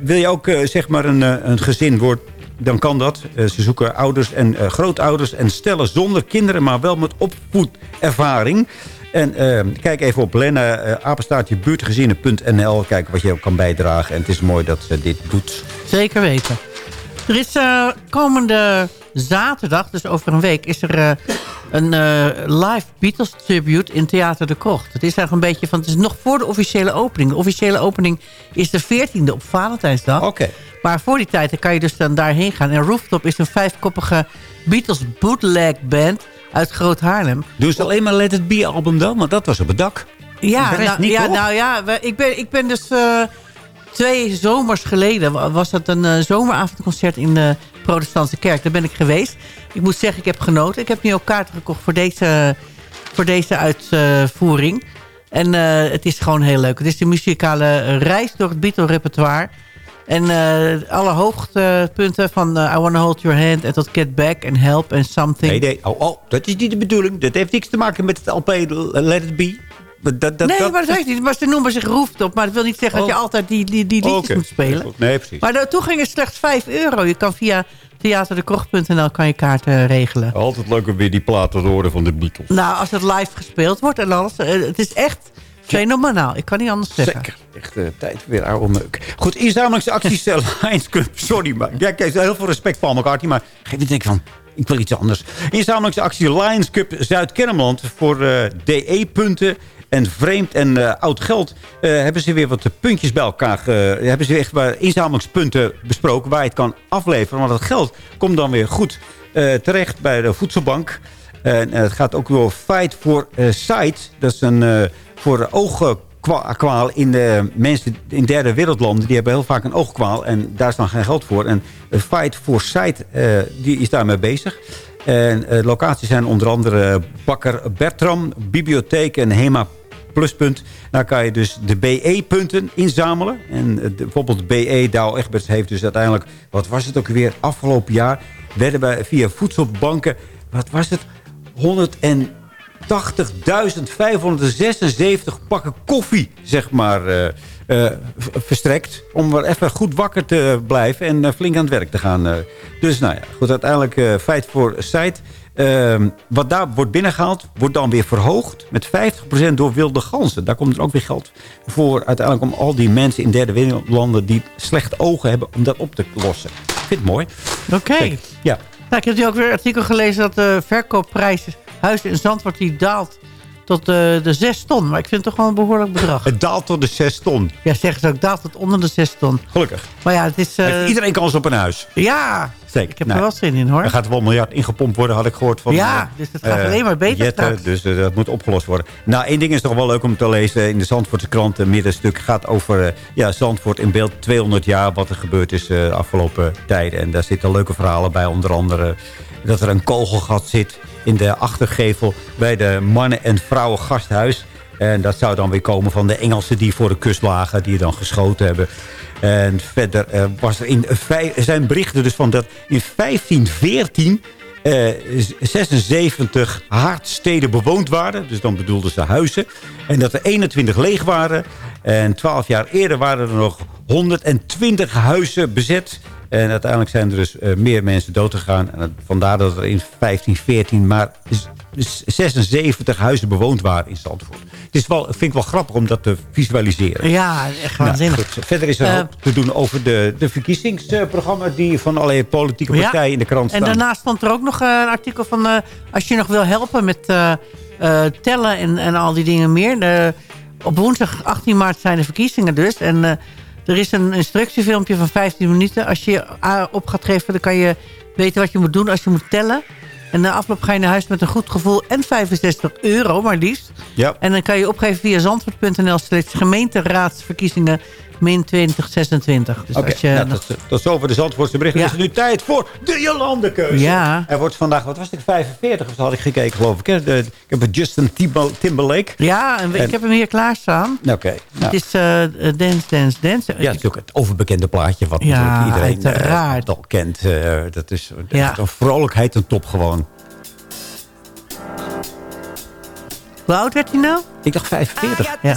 wil je ook zeg maar een, een gezin worden dan kan dat. Eh, ze zoeken ouders en eh, grootouders en stellen zonder kinderen... maar wel met opvoedervaring. En eh, kijk even op Lenne, uh, apenstaartje buurtgezinnen.nl. Kijken wat je ook kan bijdragen. En het is mooi dat ze dit doet. Zeker weten. Er is eh, komende zaterdag, dus over een week... is er eh, een eh, live Beatles tribute in Theater de Krocht. Het is eigenlijk een beetje van... Het is nog voor de officiële opening. De officiële opening is de 14e op Valentijnsdag. Oké. Maar voor die tijd dan kan je dus dan daarheen gaan. En Rooftop is een vijfkoppige Beatles bootleg band uit Groot Haarlem. Doen ze alleen maar Let It Be album dan? Want dat was op het dak. Ja, nou, niet, ja, nou ja, ik ben, ik ben dus twee zomers geleden... wa- was dat een eh, zomeravondconcert in de protestantse kerk. Daar ben ik geweest. Ik moet zeggen, ik heb genoten. Ik heb nu ook kaarten gekocht voor deze, voor deze uitvoering. En eh, het is gewoon heel leuk. Het is de muzikale reis door het Beatle-repertoire. En eh, alle hoogtepunten van eh, I Wanna Hold Your Hand... en tot Get Back en Help and Something. Nee, nee. Oh, oh, dat is niet de bedoeling. Dat heeft niks te maken met het LP Let It Be. Dat, dat, nee, maar dat heeft niet. Maar ze noemen zich Rooftop. Maar dat wil niet zeggen dat je Oh. altijd die, die, die liedjes moet spelen. Nee, precies. Maar de toegang is slechts 5 euro. Je kan via theaterdekrocht.nl kan je kaarten regelen. Altijd leuk om weer die platen te horen van de Beatles. Nou, als het live gespeeld wordt en alles. eh, Het is echt fenomenaal. Ik kan niet anders zeggen. Zeker. Echt eh, tijd weer oude meuk. Goed, inzamelingsacties uh, Lions Club. Sorry, maar ja, kijk, heel veel respect voor McCarthy. Maar geef ik denk van, ik wil iets anders. Inzamelingsactie Lions Cup Zuid-Kennemerland voor eh, DE-punten. En vreemd en eh, oud geld eh, hebben ze weer wat puntjes bij elkaar. hebben ze echt inzamelingspunten besproken waar je het kan afleveren. Want dat geld komt dan weer goed eh, terecht bij de voedselbank. En eh, het gaat ook door Fight for eh, Sight. Dat is een eh, voor oogkwaal in de mensen in derde wereldlanden. Die hebben heel vaak een oogkwaal. En daar is dan geen geld voor. En eh, Fight for Sight eh, die is daarmee bezig. En eh, locaties zijn onder andere Bakker Bertram, Bibliotheek en Hema Pluspunt. Daar kan je dus de BE-punten inzamelen. En eh, de- bijvoorbeeld BE Douw Egberts heeft dus uiteindelijk... wat was het ook weer afgelopen jaar... werden wij via voedselbanken... wat was het? 180.576 pakken koffie, zeg maar, eh, eh, verstrekt. Om wel even goed wakker te blijven en flink aan het werk te gaan. Dus nou ja, goed, uiteindelijk feit voor site. Ehm, wat daar wordt binnengehaald, wordt dan weer verhoogd met 50% door wilde ganzen. Daar komt er ook weer geld voor uiteindelijk om al die mensen in derde wereldlanden die slechte ogen hebben, om dat op te lossen. Ik vind het mooi. Oké. Ja. Nou, ik heb nu ook weer een artikel gelezen dat de verkoopprijs huizen in Zandvoort die daalt tot eh, de 6 ton. Maar ik vind het toch wel een behoorlijk bedrag. Het daalt tot de 6 ton. Ja, zeggen ze ook, daalt tot onder de 6 ton. Gelukkig. Maar ja, het is... eh, Heeft iedereen kans op een huis. Ja, Zeker. ik heb Nou, er wel zin in hoor. Er gaat wel een miljard ingepompt worden, had ik gehoord. Van, Ja, eh, dus het gaat eh, alleen maar beter Jette, straks. Dus eh, dat moet opgelost worden. Nou, één ding is toch wel leuk om te lezen. In de Zandvoortse krant, een middenstuk, gaat over ja, Zandvoort in beeld 200 jaar. Wat er gebeurd is de afgelopen tijden. En daar zitten leuke verhalen bij. Onder andere dat er een kogelgat zit in de achtergevel bij de mannen- en vrouwen gasthuis. En dat zou dan weer komen van de Engelsen die voor de kust lagen. Die dan geschoten hebben. En verder eh, was er in zijn berichten dus van dat in 1514 eh, 76 haardsteden bewoond waren. Dus dan bedoelden ze huizen. En dat er 21 leeg waren. En 12 jaar eerder waren er nog 120 huizen bezet. En uiteindelijk zijn er dus eh, meer mensen doodgegaan. En het- vandaar dat er in 1514 maar z- dus 76 huizen bewoond waren in Zandvoort. Het is wel, vind ik wel grappig om dat te visualiseren. Ja, echt Nou, waanzinnig. Verder is er hoop te doen over de, de verkiezingsprogramma... die van allerlei politieke partijen in de krant staan. En daarnaast stond er ook nog eh, een artikel van... als je nog wil helpen met tellen en, en al die dingen meer. De- op woensdag 18 maart zijn de verkiezingen dus. En er is een instructiefilmpje van 15 minuten. Als je je op gaat geven, dan kan je weten wat je moet doen als je moet tellen. En na afloop ga je naar huis met een goed gevoel en 65 euro, maar liefst. Ja. En dan kan je opgeven via zandvoort.nl slash gemeenteraadsverkiezingen min 2026. Dus Oké, als je nou, nog- tot zover de Zandvoortse berichten. Ja. Is het nu tijd voor de Jolandekeuze. Ja. Er wordt vandaag, wat was het, 45 of zo had ik gekeken geloof ik. Hè? De, ik heb het Justin Timbo- Timberlake. Ja, en En- ik heb hem hier klaarstaan. Oké. nou. Het is eh, eh, Dance, Dance, Dance. Ja, het is ook het overbekende plaatje wat Ja, natuurlijk iedereen uiteraard. al kent. Eh, dat is Ja. een vrolijkheid en top gewoon. Hoe oud werd hij nou? Ik dacht 45. Ja.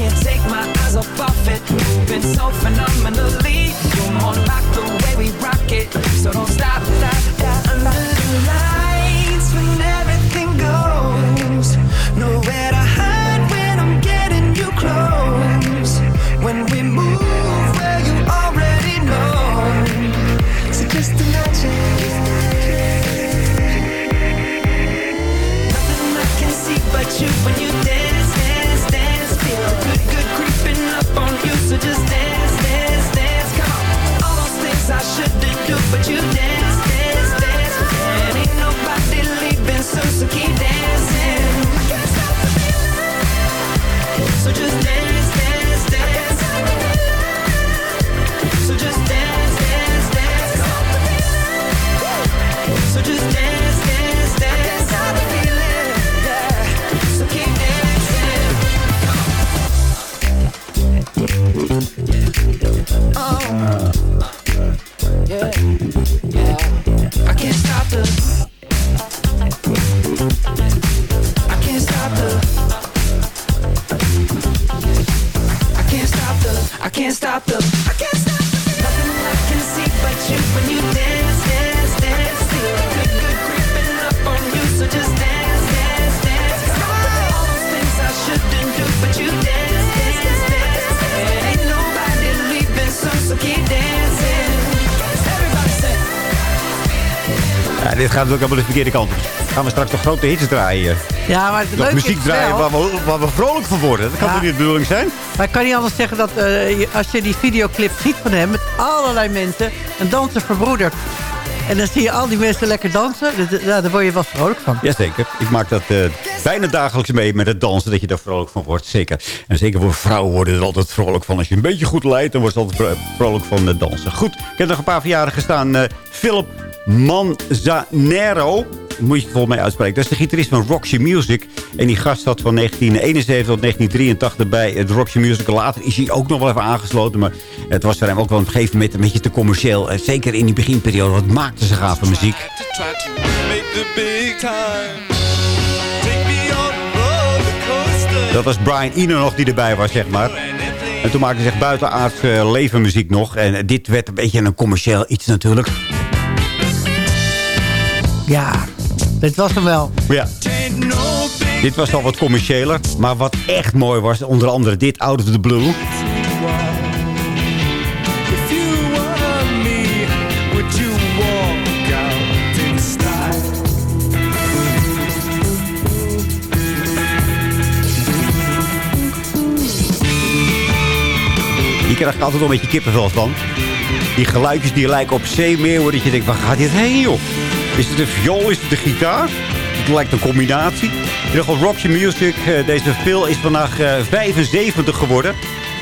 can't take my eyes off of it, moving so phenomenally. You're more like the way we rock it, so don't stop, stop, stop. Under the lights dit gaat natuurlijk allemaal de verkeerde kant op. Gaan we straks nog grote hits draaien. Ja, maar het leuke muziek is draaien waar we, waar we vrolijk van worden. Dat kan Ja. toch niet de bedoeling zijn? Maar ik kan niet anders zeggen dat eh, als je die videoclip ziet van hem... met allerlei mensen, een danser verbroederd. En dan zie je al die mensen lekker dansen. Ja, daar word je wel vrolijk van. Jazeker. Ik maak dat eh, bijna dagelijks mee met het dansen. Dat je daar vrolijk van wordt. Zeker. En zeker voor vrouwen worden er altijd vrolijk van. Als je een beetje goed leidt, dan wordt ze altijd vro- vrolijk van het dansen. Goed. Ik heb nog een paar verjaardagen gestaan. Eh, Philip Manzanero. moet je het volgens mij uitspreken. Dat is de gitarist van Roxy Music. En die gast zat van 1971 tot 1983 bij het Roxy Music. Later is hij ook nog wel even aangesloten. Maar het was voor hem ook wel op een gegeven moment een beetje te commercieel. En zeker in die beginperiode. Wat maakte ze gave muziek. Dat was Brian Eno nog die erbij was, zeg maar. En toen maakte hij zich buitenaards uh, levenmuziek nog. En dit werd een beetje een commercieel iets natuurlijk. Ja, dit was hem wel. Ja. Dit was al wat commerciëler. Maar wat echt mooi was, onder andere dit, Out of the Blue. Hier krijg ik altijd wel een beetje kippenvel van. Die geluidjes die lijken op zeemeeuwen. Dat je denkt, waar gaat dit heen, joh? Is het de viool? Is het de gitaar? Het lijkt een combinatie. In ieder geval Music. eh, Deze Phil is vandaag eh, 75 geworden.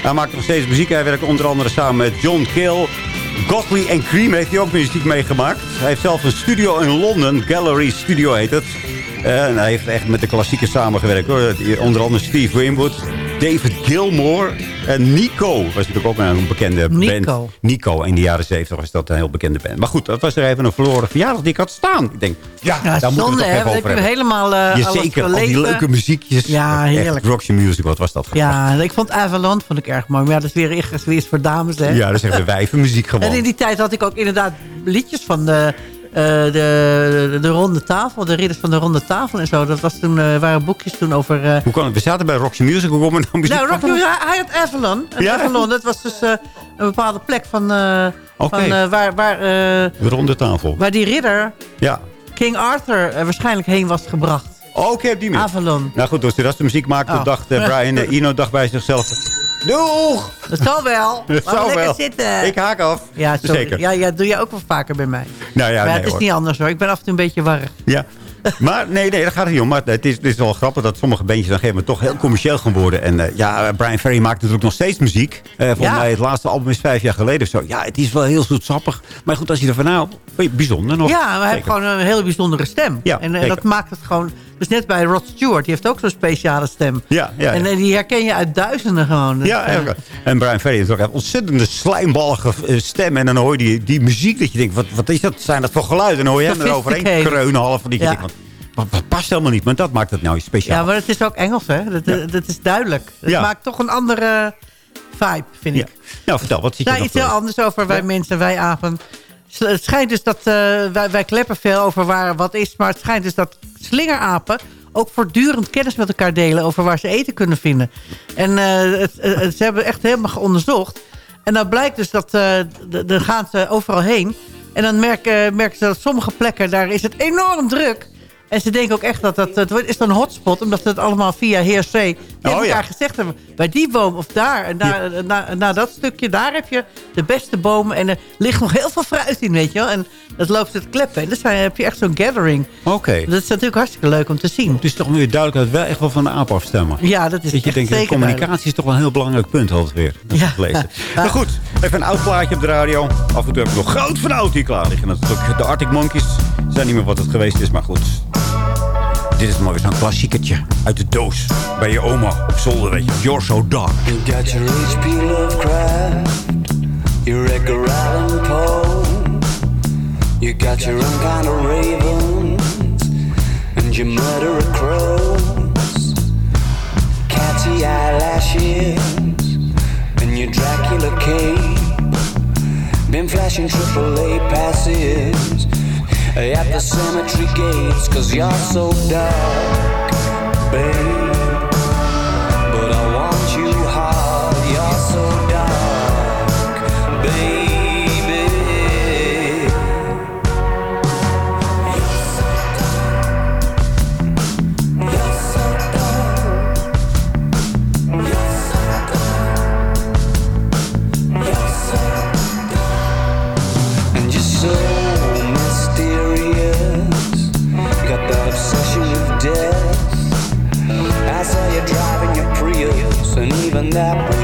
Hij maakt nog steeds muziek. Hij werkt onder andere samen met John Kill. Godley en Cream heeft hij ook muziek meegemaakt. Hij heeft zelf een studio in Londen. Gallery Studio heet het. Eh, En hij heeft echt met de klassiekers samengewerkt. Hoor. Onder andere Steve Winwood. David Gilmore. En Nico was natuurlijk ook een bekende Nico. band. Nico. In de jaren 70 was dat een heel bekende band. Maar goed, dat was er even een verloren verjaardag die ik had staan. Ik denk, ja, Ja, daar moeten we zonde, het hè? toch even over heb hebben. helemaal eh alles Jazeker, al die leuke muziekjes. Ja, heerlijk. Roxy Music, wat was dat? Ja, ik vond Avalon vond ik erg mooi. Maar ja, dat is weer, echt weer iets voor dames, hè? Ja, dat is echt de wijvenmuziek En in gewoon. die tijd had ik ook inderdaad liedjes van de, eh, de, de, de ronde tafel. De ridders van de ronde tafel en zo. Dat was toen, eh, waren boekjes toen over... eh, Hoe kan het? We zaten bij Roxy Music. Hoe komen we nou muziek nou, van- Rocky, hij, hij had Avalon. Ja? Avalon, dat was dus eh, een bepaalde plek van, eh, van eh, waar, waar, eh, De ronde tafel. waar die ridder, Ja. King Arthur, eh, waarschijnlijk heen was gebracht. Oké, op die manier. Avalon. Nou goed, als hij dat de muziek maakte, Oh. dacht eh, Brian eh, Eno dacht bij zichzelf... Doeg! Dat zal wel. Dat zal lekker wel. zitten. Ik haak af. Ja, sorry. Zeker. Ja, ja, doe je ook wel vaker bij mij. Nou ja, maar nee, het is hoor. niet anders hoor. Ik ben af en toe een beetje warrig. Ja. Maar nee, nee, daar gaat het niet om. Maar het is, het is wel grappig dat sommige bandjes dan gegeven toch heel commercieel gaan worden. En eh, ja, Brian Ferry maakt natuurlijk nog steeds muziek. Eh volgens Ja. mij het laatste album is vijf jaar geleden of zo. Ja, het is wel heel zoetsappig. Maar goed, als je er van nou, bijzonder nog. Ja, maar hij heeft gewoon een hele bijzondere stem. Ja, en eh, dat maakt het gewoon... Dus net bij Rod Stewart, die heeft ook zo'n speciale stem. Ja, ja, ja. En die herken je uit duizenden gewoon. Dus, Ja, ja, en Brian Ferry heeft ook een ontzettende slijmballige eh, stem. En dan hoor je die, die muziek dat je denkt, wat, wat is dat? Zijn dat voor geluiden? En dan hoor je hem eroverheen kreunen half. Dat je Ja. denkt, wat, past helemaal niet. Maar dat maakt het nou speciaal. ja, maar het is ook Engels, hè? Dat, dat is duidelijk. Het Ja. maakt toch een andere vibe, vind Ja. ik. Nou, vertel, wat zit je Nou, iets heel anders over wij mensen, wij apen. Het schijnt dus dat... eh, wij, wij kleppen veel over waar wat is. Maar het schijnt dus dat slingerapen ook voortdurend kennis met elkaar delen... over waar ze eten kunnen vinden. En eh, het, eh, ze hebben echt helemaal onderzocht. En dan blijkt dus dat... dan gaan ze overal heen. En dan merken, merken ze dat sommige plekken... daar is het enorm druk... En ze denken ook echt dat dat, het is dan een hotspot... omdat ze het allemaal via HRC tegen Oh, ja. elkaar gezegd hebben. Bij die boom of daar. En daar, na, na dat stukje, daar heb je de beste bomen. En er ligt nog heel veel fruit in, weet je wel. En dat loopt ze te kleppen. En dus dan heb je echt zo'n gathering. Oké. Dat is natuurlijk hartstikke leuk om te zien. Het is toch weer duidelijk dat we echt wel van de aap afstemmen. Ja, dat is Dat je denkt, zeker communicatie is toch wel een heel belangrijk punt altijd weer. Dat Ja. Maar goed, even een oud plaatje op de radio. Af en toe heb ik nog groot van oud hier klaar liggen. Natuurlijk de Arctic Monkeys zijn niet meer wat het geweest is, maar goed. Dit is maar weer zo'n klassiekertje uit de doos. Bij je oma op zolder, weet je. You're so dark. You got your H.P. Lovecraft, your Edgar Allan Poe. You got your own kind of ravens, and your murderer crows. Catty eyelashes, and your Dracula cape. Been flashing triple A passes at the cemetery gates, cause you're so dark, babe. that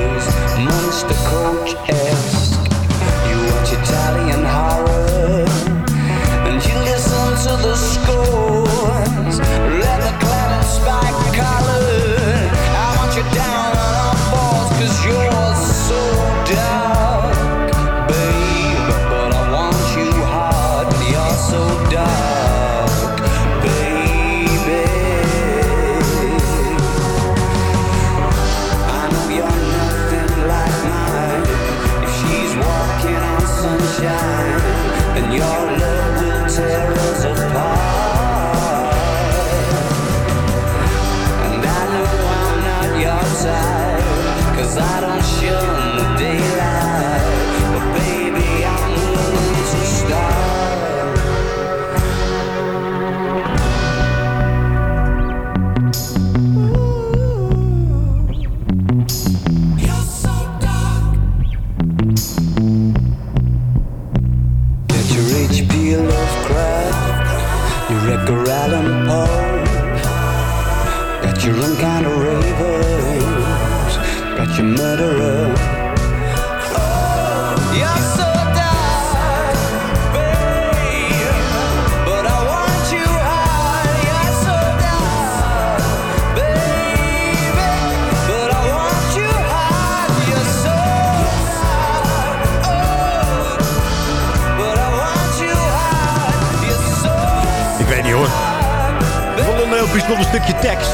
Wel een stukje tekst.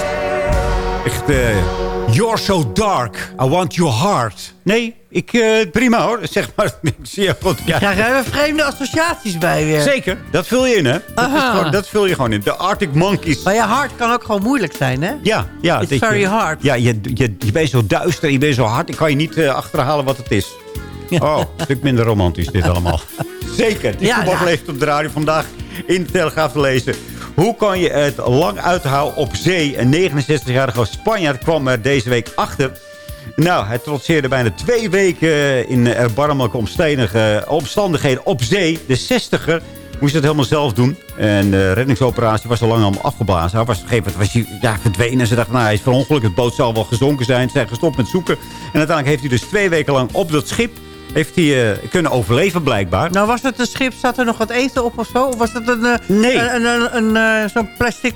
Echt, eh... You're so dark. I want your heart. Nee, ik, eh, prima hoor. Zeg maar, ik zie je goed. Ja. Krijg jij weer vreemde associaties bij weer. Zeker, dat vul je in, hè? Dat, is Aha. gewoon, dat vul je gewoon in. De Arctic Monkeys. Maar je hart kan ook gewoon moeilijk zijn, hè? Ja, ja. It's je- very hard. Ja, je, je, je bent zo duister, je bent zo hard. Ik kan je niet eh, achterhalen wat het is. Oh, een stuk minder romantisch dit allemaal. Zeker. Die Ja, ja. leeft op de radio vandaag in de Telegraaf te lezen. Hoe kan je het lang uithouden op zee? Een 69-jarige Spanjaard kwam er deze week achter. Nou, hij trotseerde bijna twee weken in erbarmelijke omstandige- omstandigheden op zee. De 60er moest het helemaal zelf doen. En de reddingsoperatie was al lang allemaal afgeblazen. Hij was op een gegeven moment was hij, ja, verdwenen. En ze dachten, nou, hij is verongelukt. Het boot zal wel gezonken zijn. Ze zijn gestopt met zoeken. En uiteindelijk heeft hij dus twee weken lang op dat schip... heeft hij eh, kunnen overleven blijkbaar. Nou, was het een schip, zat er nog wat eten op of zo? Of was het een, eh, Nee. een, een, een, eh, zo'n plastic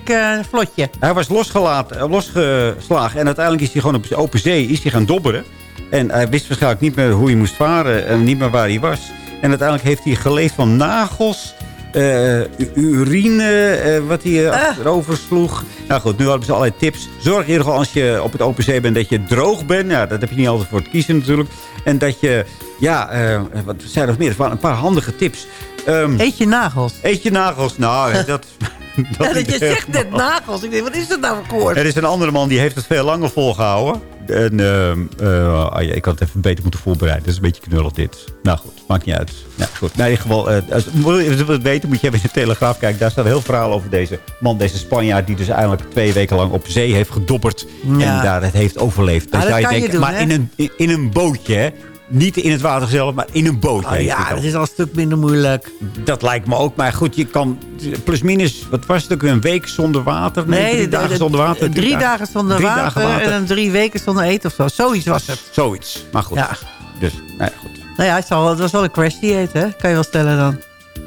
vlotje? Hij was losgelaten, losgeslagen. En uiteindelijk is hij gewoon op open zee is hij gaan dobberen. En hij wist waarschijnlijk niet meer hoe hij moest varen. En niet meer waar hij was. En uiteindelijk heeft hij geleefd van nagels. Eh, urine, eh, wat hij eh, achterover sloeg. Nou goed, nu hebben ze allerlei tips. Zorg in ieder geval als je op het open zee bent dat je droog bent. Ja, dat heb je niet altijd voor het kiezen natuurlijk. En dat je, ja, eh, wat zijn er nog meer? Er waren een paar handige tips. Ehm, Eet je nagels. eet je nagels? Nou, dat... dat, Ja, dat je zegt net nagels. Ik denk, wat is dat nou voor koorts? Er is een andere man die heeft het veel langer volgehouden. En, ja, ik had het even beter moeten voorbereiden. Dat is een beetje knullig dit. Nou goed, maakt niet uit. Nou goed, nou, in ieder geval, eh, als wil je het weten, moet je even in de Telegraaf kijken. Daar staat een heel verhaal over deze man, deze Spanjaard... die dus eigenlijk twee weken lang op zee heeft gedobberd. Ja. En daar het heeft overleefd. Ah, dat je doen, maar hè? in een, in, in een bootje, hè? Niet in het water zelf, maar in een bootje. Oh, ja, dat is al een stuk minder moeilijk. Dat lijkt me ook. Maar goed, je kan plus minus, wat was het ook, een week zonder water? Nee, drie dagen de- zonder water. Drie dagen zonder Drie water, en dan drie weken zonder eten of zo. Zoiets was het. Zoiets. Maar goed. Ja. Dus, nou ja, goed. Nou ja, het, zal, het was wel een crash dieet, hè? Kan je wel stellen dan.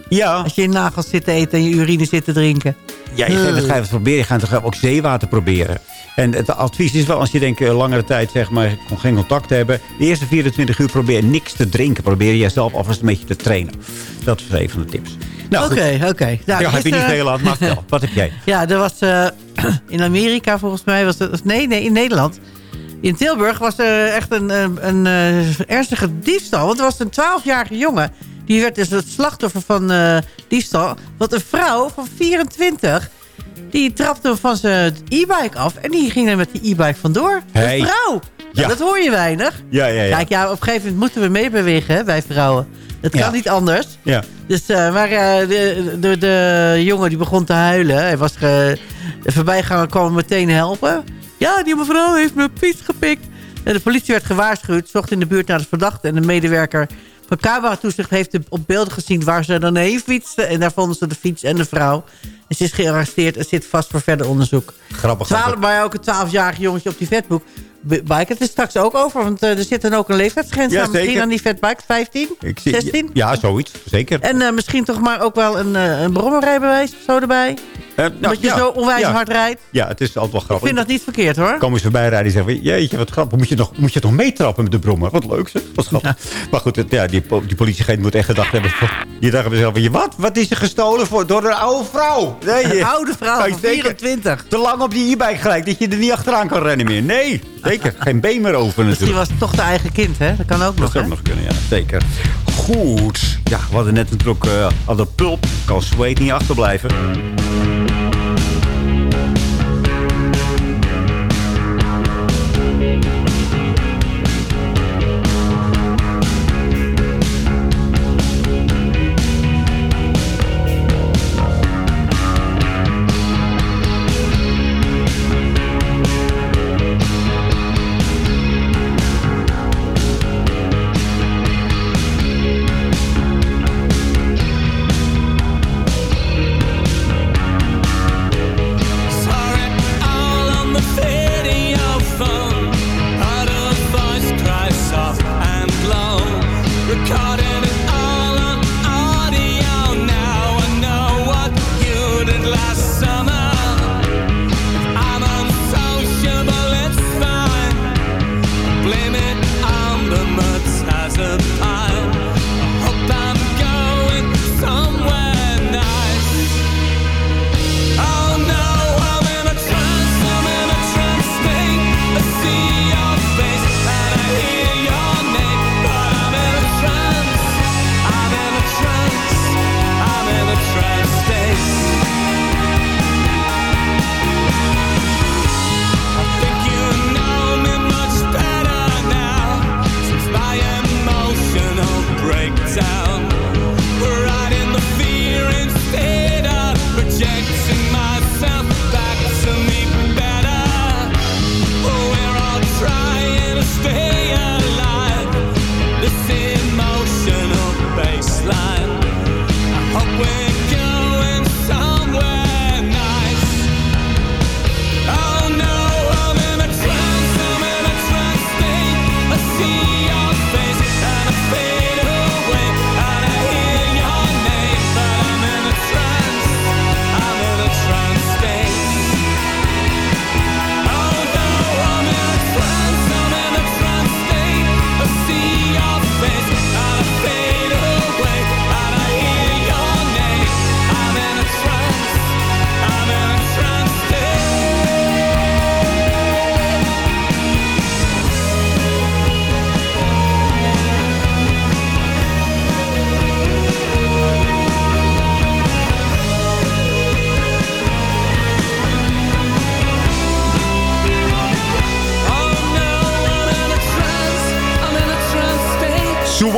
Ja. Als je in nagels zit te eten en je urine zit te drinken. Ja, je gaat, ga je het proberen. Je gaat toch ook zeewater proberen. En het advies is wel, als je denkt eh, langere tijd zeg maar, kon geen contact hebben. De eerste 24 uur probeer niks te drinken. Probeer jezelf alvast een beetje te trainen. Dat is een van de tips. Nou. Oké, oké. Nou, ja, heb je niet gisteren- veel aan, maar wel. Wat heb jij? Ja, er was eh, in Amerika volgens mij, was het, nee, nee, in Nederland. In Tilburg was er echt een, een, een eh, ernstige diefstal. Want er was een 12-jarige jongen. Die werd dus het slachtoffer van eh, diefstal. Want een vrouw van 24, die trapte van zijn e-bike af. En die ging er met die e-bike vandoor. Hey. Een vrouw. Ja. Dat hoor je weinig. Ja, ja, ja. Kijk, ja, op een gegeven moment moeten we meebewegen hè, wij vrouwen. Het kan Ja. niet anders. Ja. Dus, eh, maar eh, de, de, de jongen die begon te huilen. Hij was ge, de voorbijganger kwam meteen helpen. Ja, die mevrouw heeft mijn fiets gepikt. En de politie werd gewaarschuwd. Zocht in de buurt naar de verdachte. En de medewerker van cameratoezicht heeft op beelden gezien... waar ze dan heen fietste. En daar vonden ze de fiets en de vrouw. En ze is gearresteerd en zit vast voor verder onderzoek. Grappig. Twaalf, maar ook een 12-jarig jongetje op die vetboek. Bike, het is straks ook over, want eh, er zit dan ook een leeftijdsgrens Ja, aan. Misschien zeker. aan die vetbike, 15, Ik zie- 16. Ja, zoiets. Zeker. En eh, misschien toch maar ook wel een, eh, een brommerrijbewijs of zo erbij. Nou, dat je ja, zo onwijs ja. hard rijdt. Ja, het is altijd wel Ik grappig. vind dat niet verkeerd hoor. komen ze voorbij rijden en zeggen... Jeetje, wat grappig. Moet je nog, moet je nog meetrappen met de brommer? Wat leuk zeg. Wat grappig. Maar goed, het- ja, die, die politieagent moet echt gedacht hebben... Die dacht bij zichzelf... Wat? Wat is er gestolen voor, door een oude vrouw? Nee, Een oude vrouw van zeker 24. Te lang op die e-bike gelijk. Dat je er niet achteraan kan rennen meer. Nee, zeker. Geen been meer over Misschien natuurlijk. was het toch de eigen kind, hè? Dat kan ook nog, Dat zou nog kunnen, ja. Zeker. Goed. Ja, we hadden net natuurlijk uh, al de pulp. Kan Sweet niet achterblijven.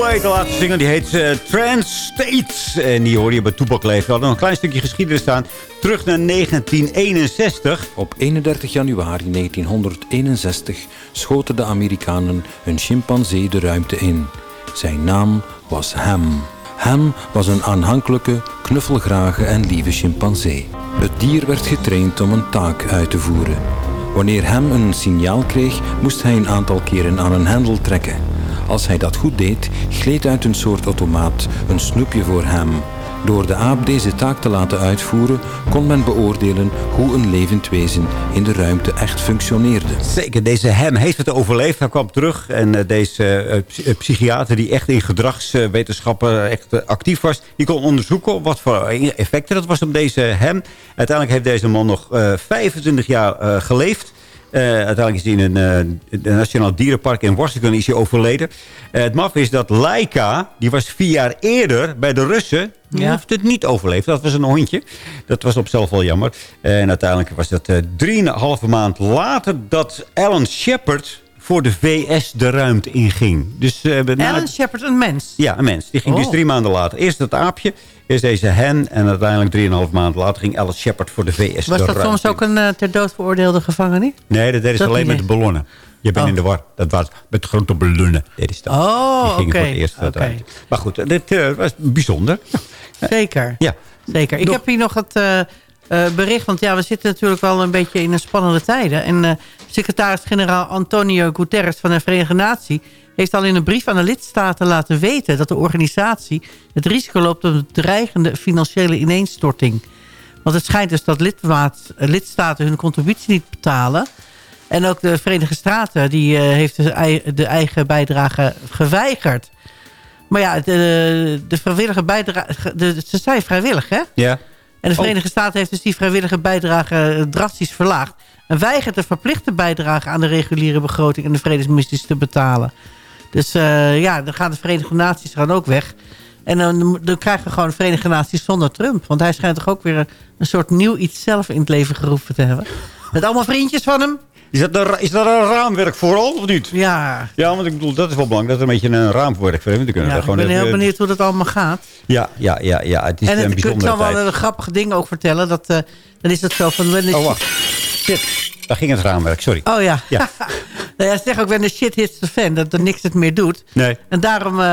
White, de laatste single, die heet eh, Trans State. En die hoor je bij Toepak Leef. We hadden een klein stukje geschiedenis staan. Terug naar 1961. Op 31 januari 1961 schoten de Amerikanen een chimpansee de ruimte in. Zijn naam was Ham. Ham was een aanhankelijke, knuffelgrage en lieve chimpansee. Het dier werd getraind om een taak uit te voeren. Wanneer Ham een signaal kreeg, moest hij een aantal keren aan een hendel trekken. Als hij dat goed deed, gleed uit een soort automaat een snoepje voor hem. Door de aap deze taak te laten uitvoeren, kon men beoordelen hoe een levend wezen in de ruimte echt functioneerde. Zeker, deze hem heeft het overleefd. Hij kwam terug en eh, deze eh, eh, psychiater die echt in gedragswetenschappen echt actief was... die kon onderzoeken wat voor effecten dat was op deze hem. Uiteindelijk heeft deze man nog eh, 25 jaar geleefd. Eh, uiteindelijk is hij in een eh, het Nationaal Dierenpark in Washington is hij overleden. Eh, het maf is dat Laika, die was vier jaar eerder bij de Russen... Die Ja. heeft het niet overleefd. Dat was een hondje. Dat was op zelf wel jammer. En uiteindelijk was dat drieënhalve maand later... dat Alan Shepard voor de VS de ruimte inging. Dus, na- Alan Shepard, een mens. ja, een mens. Die ging dus Oh. drie maanden later. Eerst dat aapje, eerst deze hen... en uiteindelijk drieënhalve maand later ging Alan Shepard voor de VS Was de dat ruimte soms ook een eh, ter dood veroordeelde gevangene? Nee, dat deden ze alleen met de ballonnen. Je bent Oh. in de war. Dat was met grote ballonnen. Dit is dat. Oh, oké. voor het eerst Oké. eruit. Maar goed, dit eh, was bijzonder. Zeker. Ja. Zeker. Ik heb hier nog het eh, eh, bericht, want ja, we zitten natuurlijk wel een beetje in een spannende tijden. En eh, secretaris-generaal Antonio Guterres van de Verenigde Naties heeft al in een brief aan de lidstaten laten weten dat de organisatie het risico loopt op een dreigende financiële ineenstorting. Want het schijnt dus dat lidmaat- lidstaten hun contributie niet betalen. En ook de Verenigde Staten die, eh, heeft de eigen bijdrage geweigerd. Maar ja, de, de vrijwillige bijdrage... de- ze zijn vrijwillig, hè? Ja. En de Verenigde Staten heeft dus die vrijwillige bijdrage eh, drastisch verlaagd. En weigert de verplichte bijdrage aan de reguliere begroting en de vredesmissies te betalen. Dus eh, ja, dan gaan de Verenigde Naties gaan ook weg. En dan, dan krijgen we gewoon de Verenigde Naties zonder Trump. Want hij schijnt toch ook weer een, een soort nieuw iets zelf in het leven geroepen te hebben. Met allemaal vriendjes van hem. Is dat, een, is dat een raamwerk vooral of niet? Ja. Ja, want ik bedoel, dat is wel belangrijk. Dat er een beetje een raamwerk voor hem te kunnen. Ja, Dat ik ben even- heel benieuwd hoe dat allemaal gaat. Ja, ja, ja, ja. Het is en een het, ik bijzondere zal wel een grappige ding ook vertellen. Dat, eh, dan is het zo van... Oh, wacht. Shit, daar ging het raamwerk, sorry. Oh ja. Ja. nou ja, zeg ook when the shit hits the fan. Dat er niks het meer doet. Nee. En daarom eh,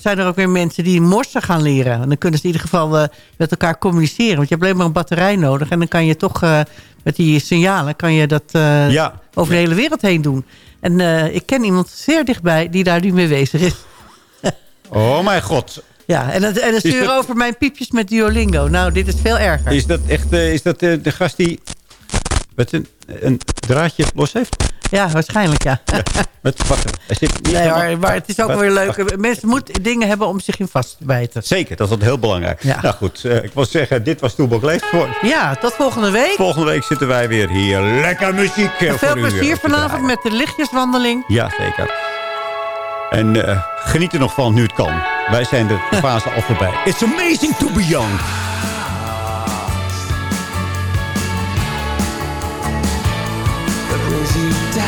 zijn er ook weer mensen die morsen gaan leren. En dan kunnen ze in ieder geval eh, met elkaar communiceren. Want je hebt alleen maar een batterij nodig. En dan kan je toch eh, met die signalen kan je dat Ja. over de hele wereld heen doen. En ik ken iemand zeer dichtbij die daar nu mee bezig is. Oh mijn god. Ja, en, dan- en dan sturen dat- over mijn piepjes met Duolingo. Nou, dit is veel erger. Is dat echt is dat, de gast die met een, een draadje los heeft? Ja, waarschijnlijk ja. Met. Hij zit niet Nee hoor, maar het is ook Wat? weer leuk. Mensen moeten dingen hebben om zich in vast te bijten. Zeker, dat is wat heel belangrijk. Ja. Nou goed, eh, ik wil zeggen, dit was Toebak Leeft voor. Ja, tot volgende week. Volgende week zitten wij weer hier. Lekker muziek eh, Veel voor u, eh, plezier vanavond met de lichtjeswandeling. Ja, zeker. En geniet er nog van nu het kan. Wij zijn de fase al voorbij. It's amazing to be young. That brings you down.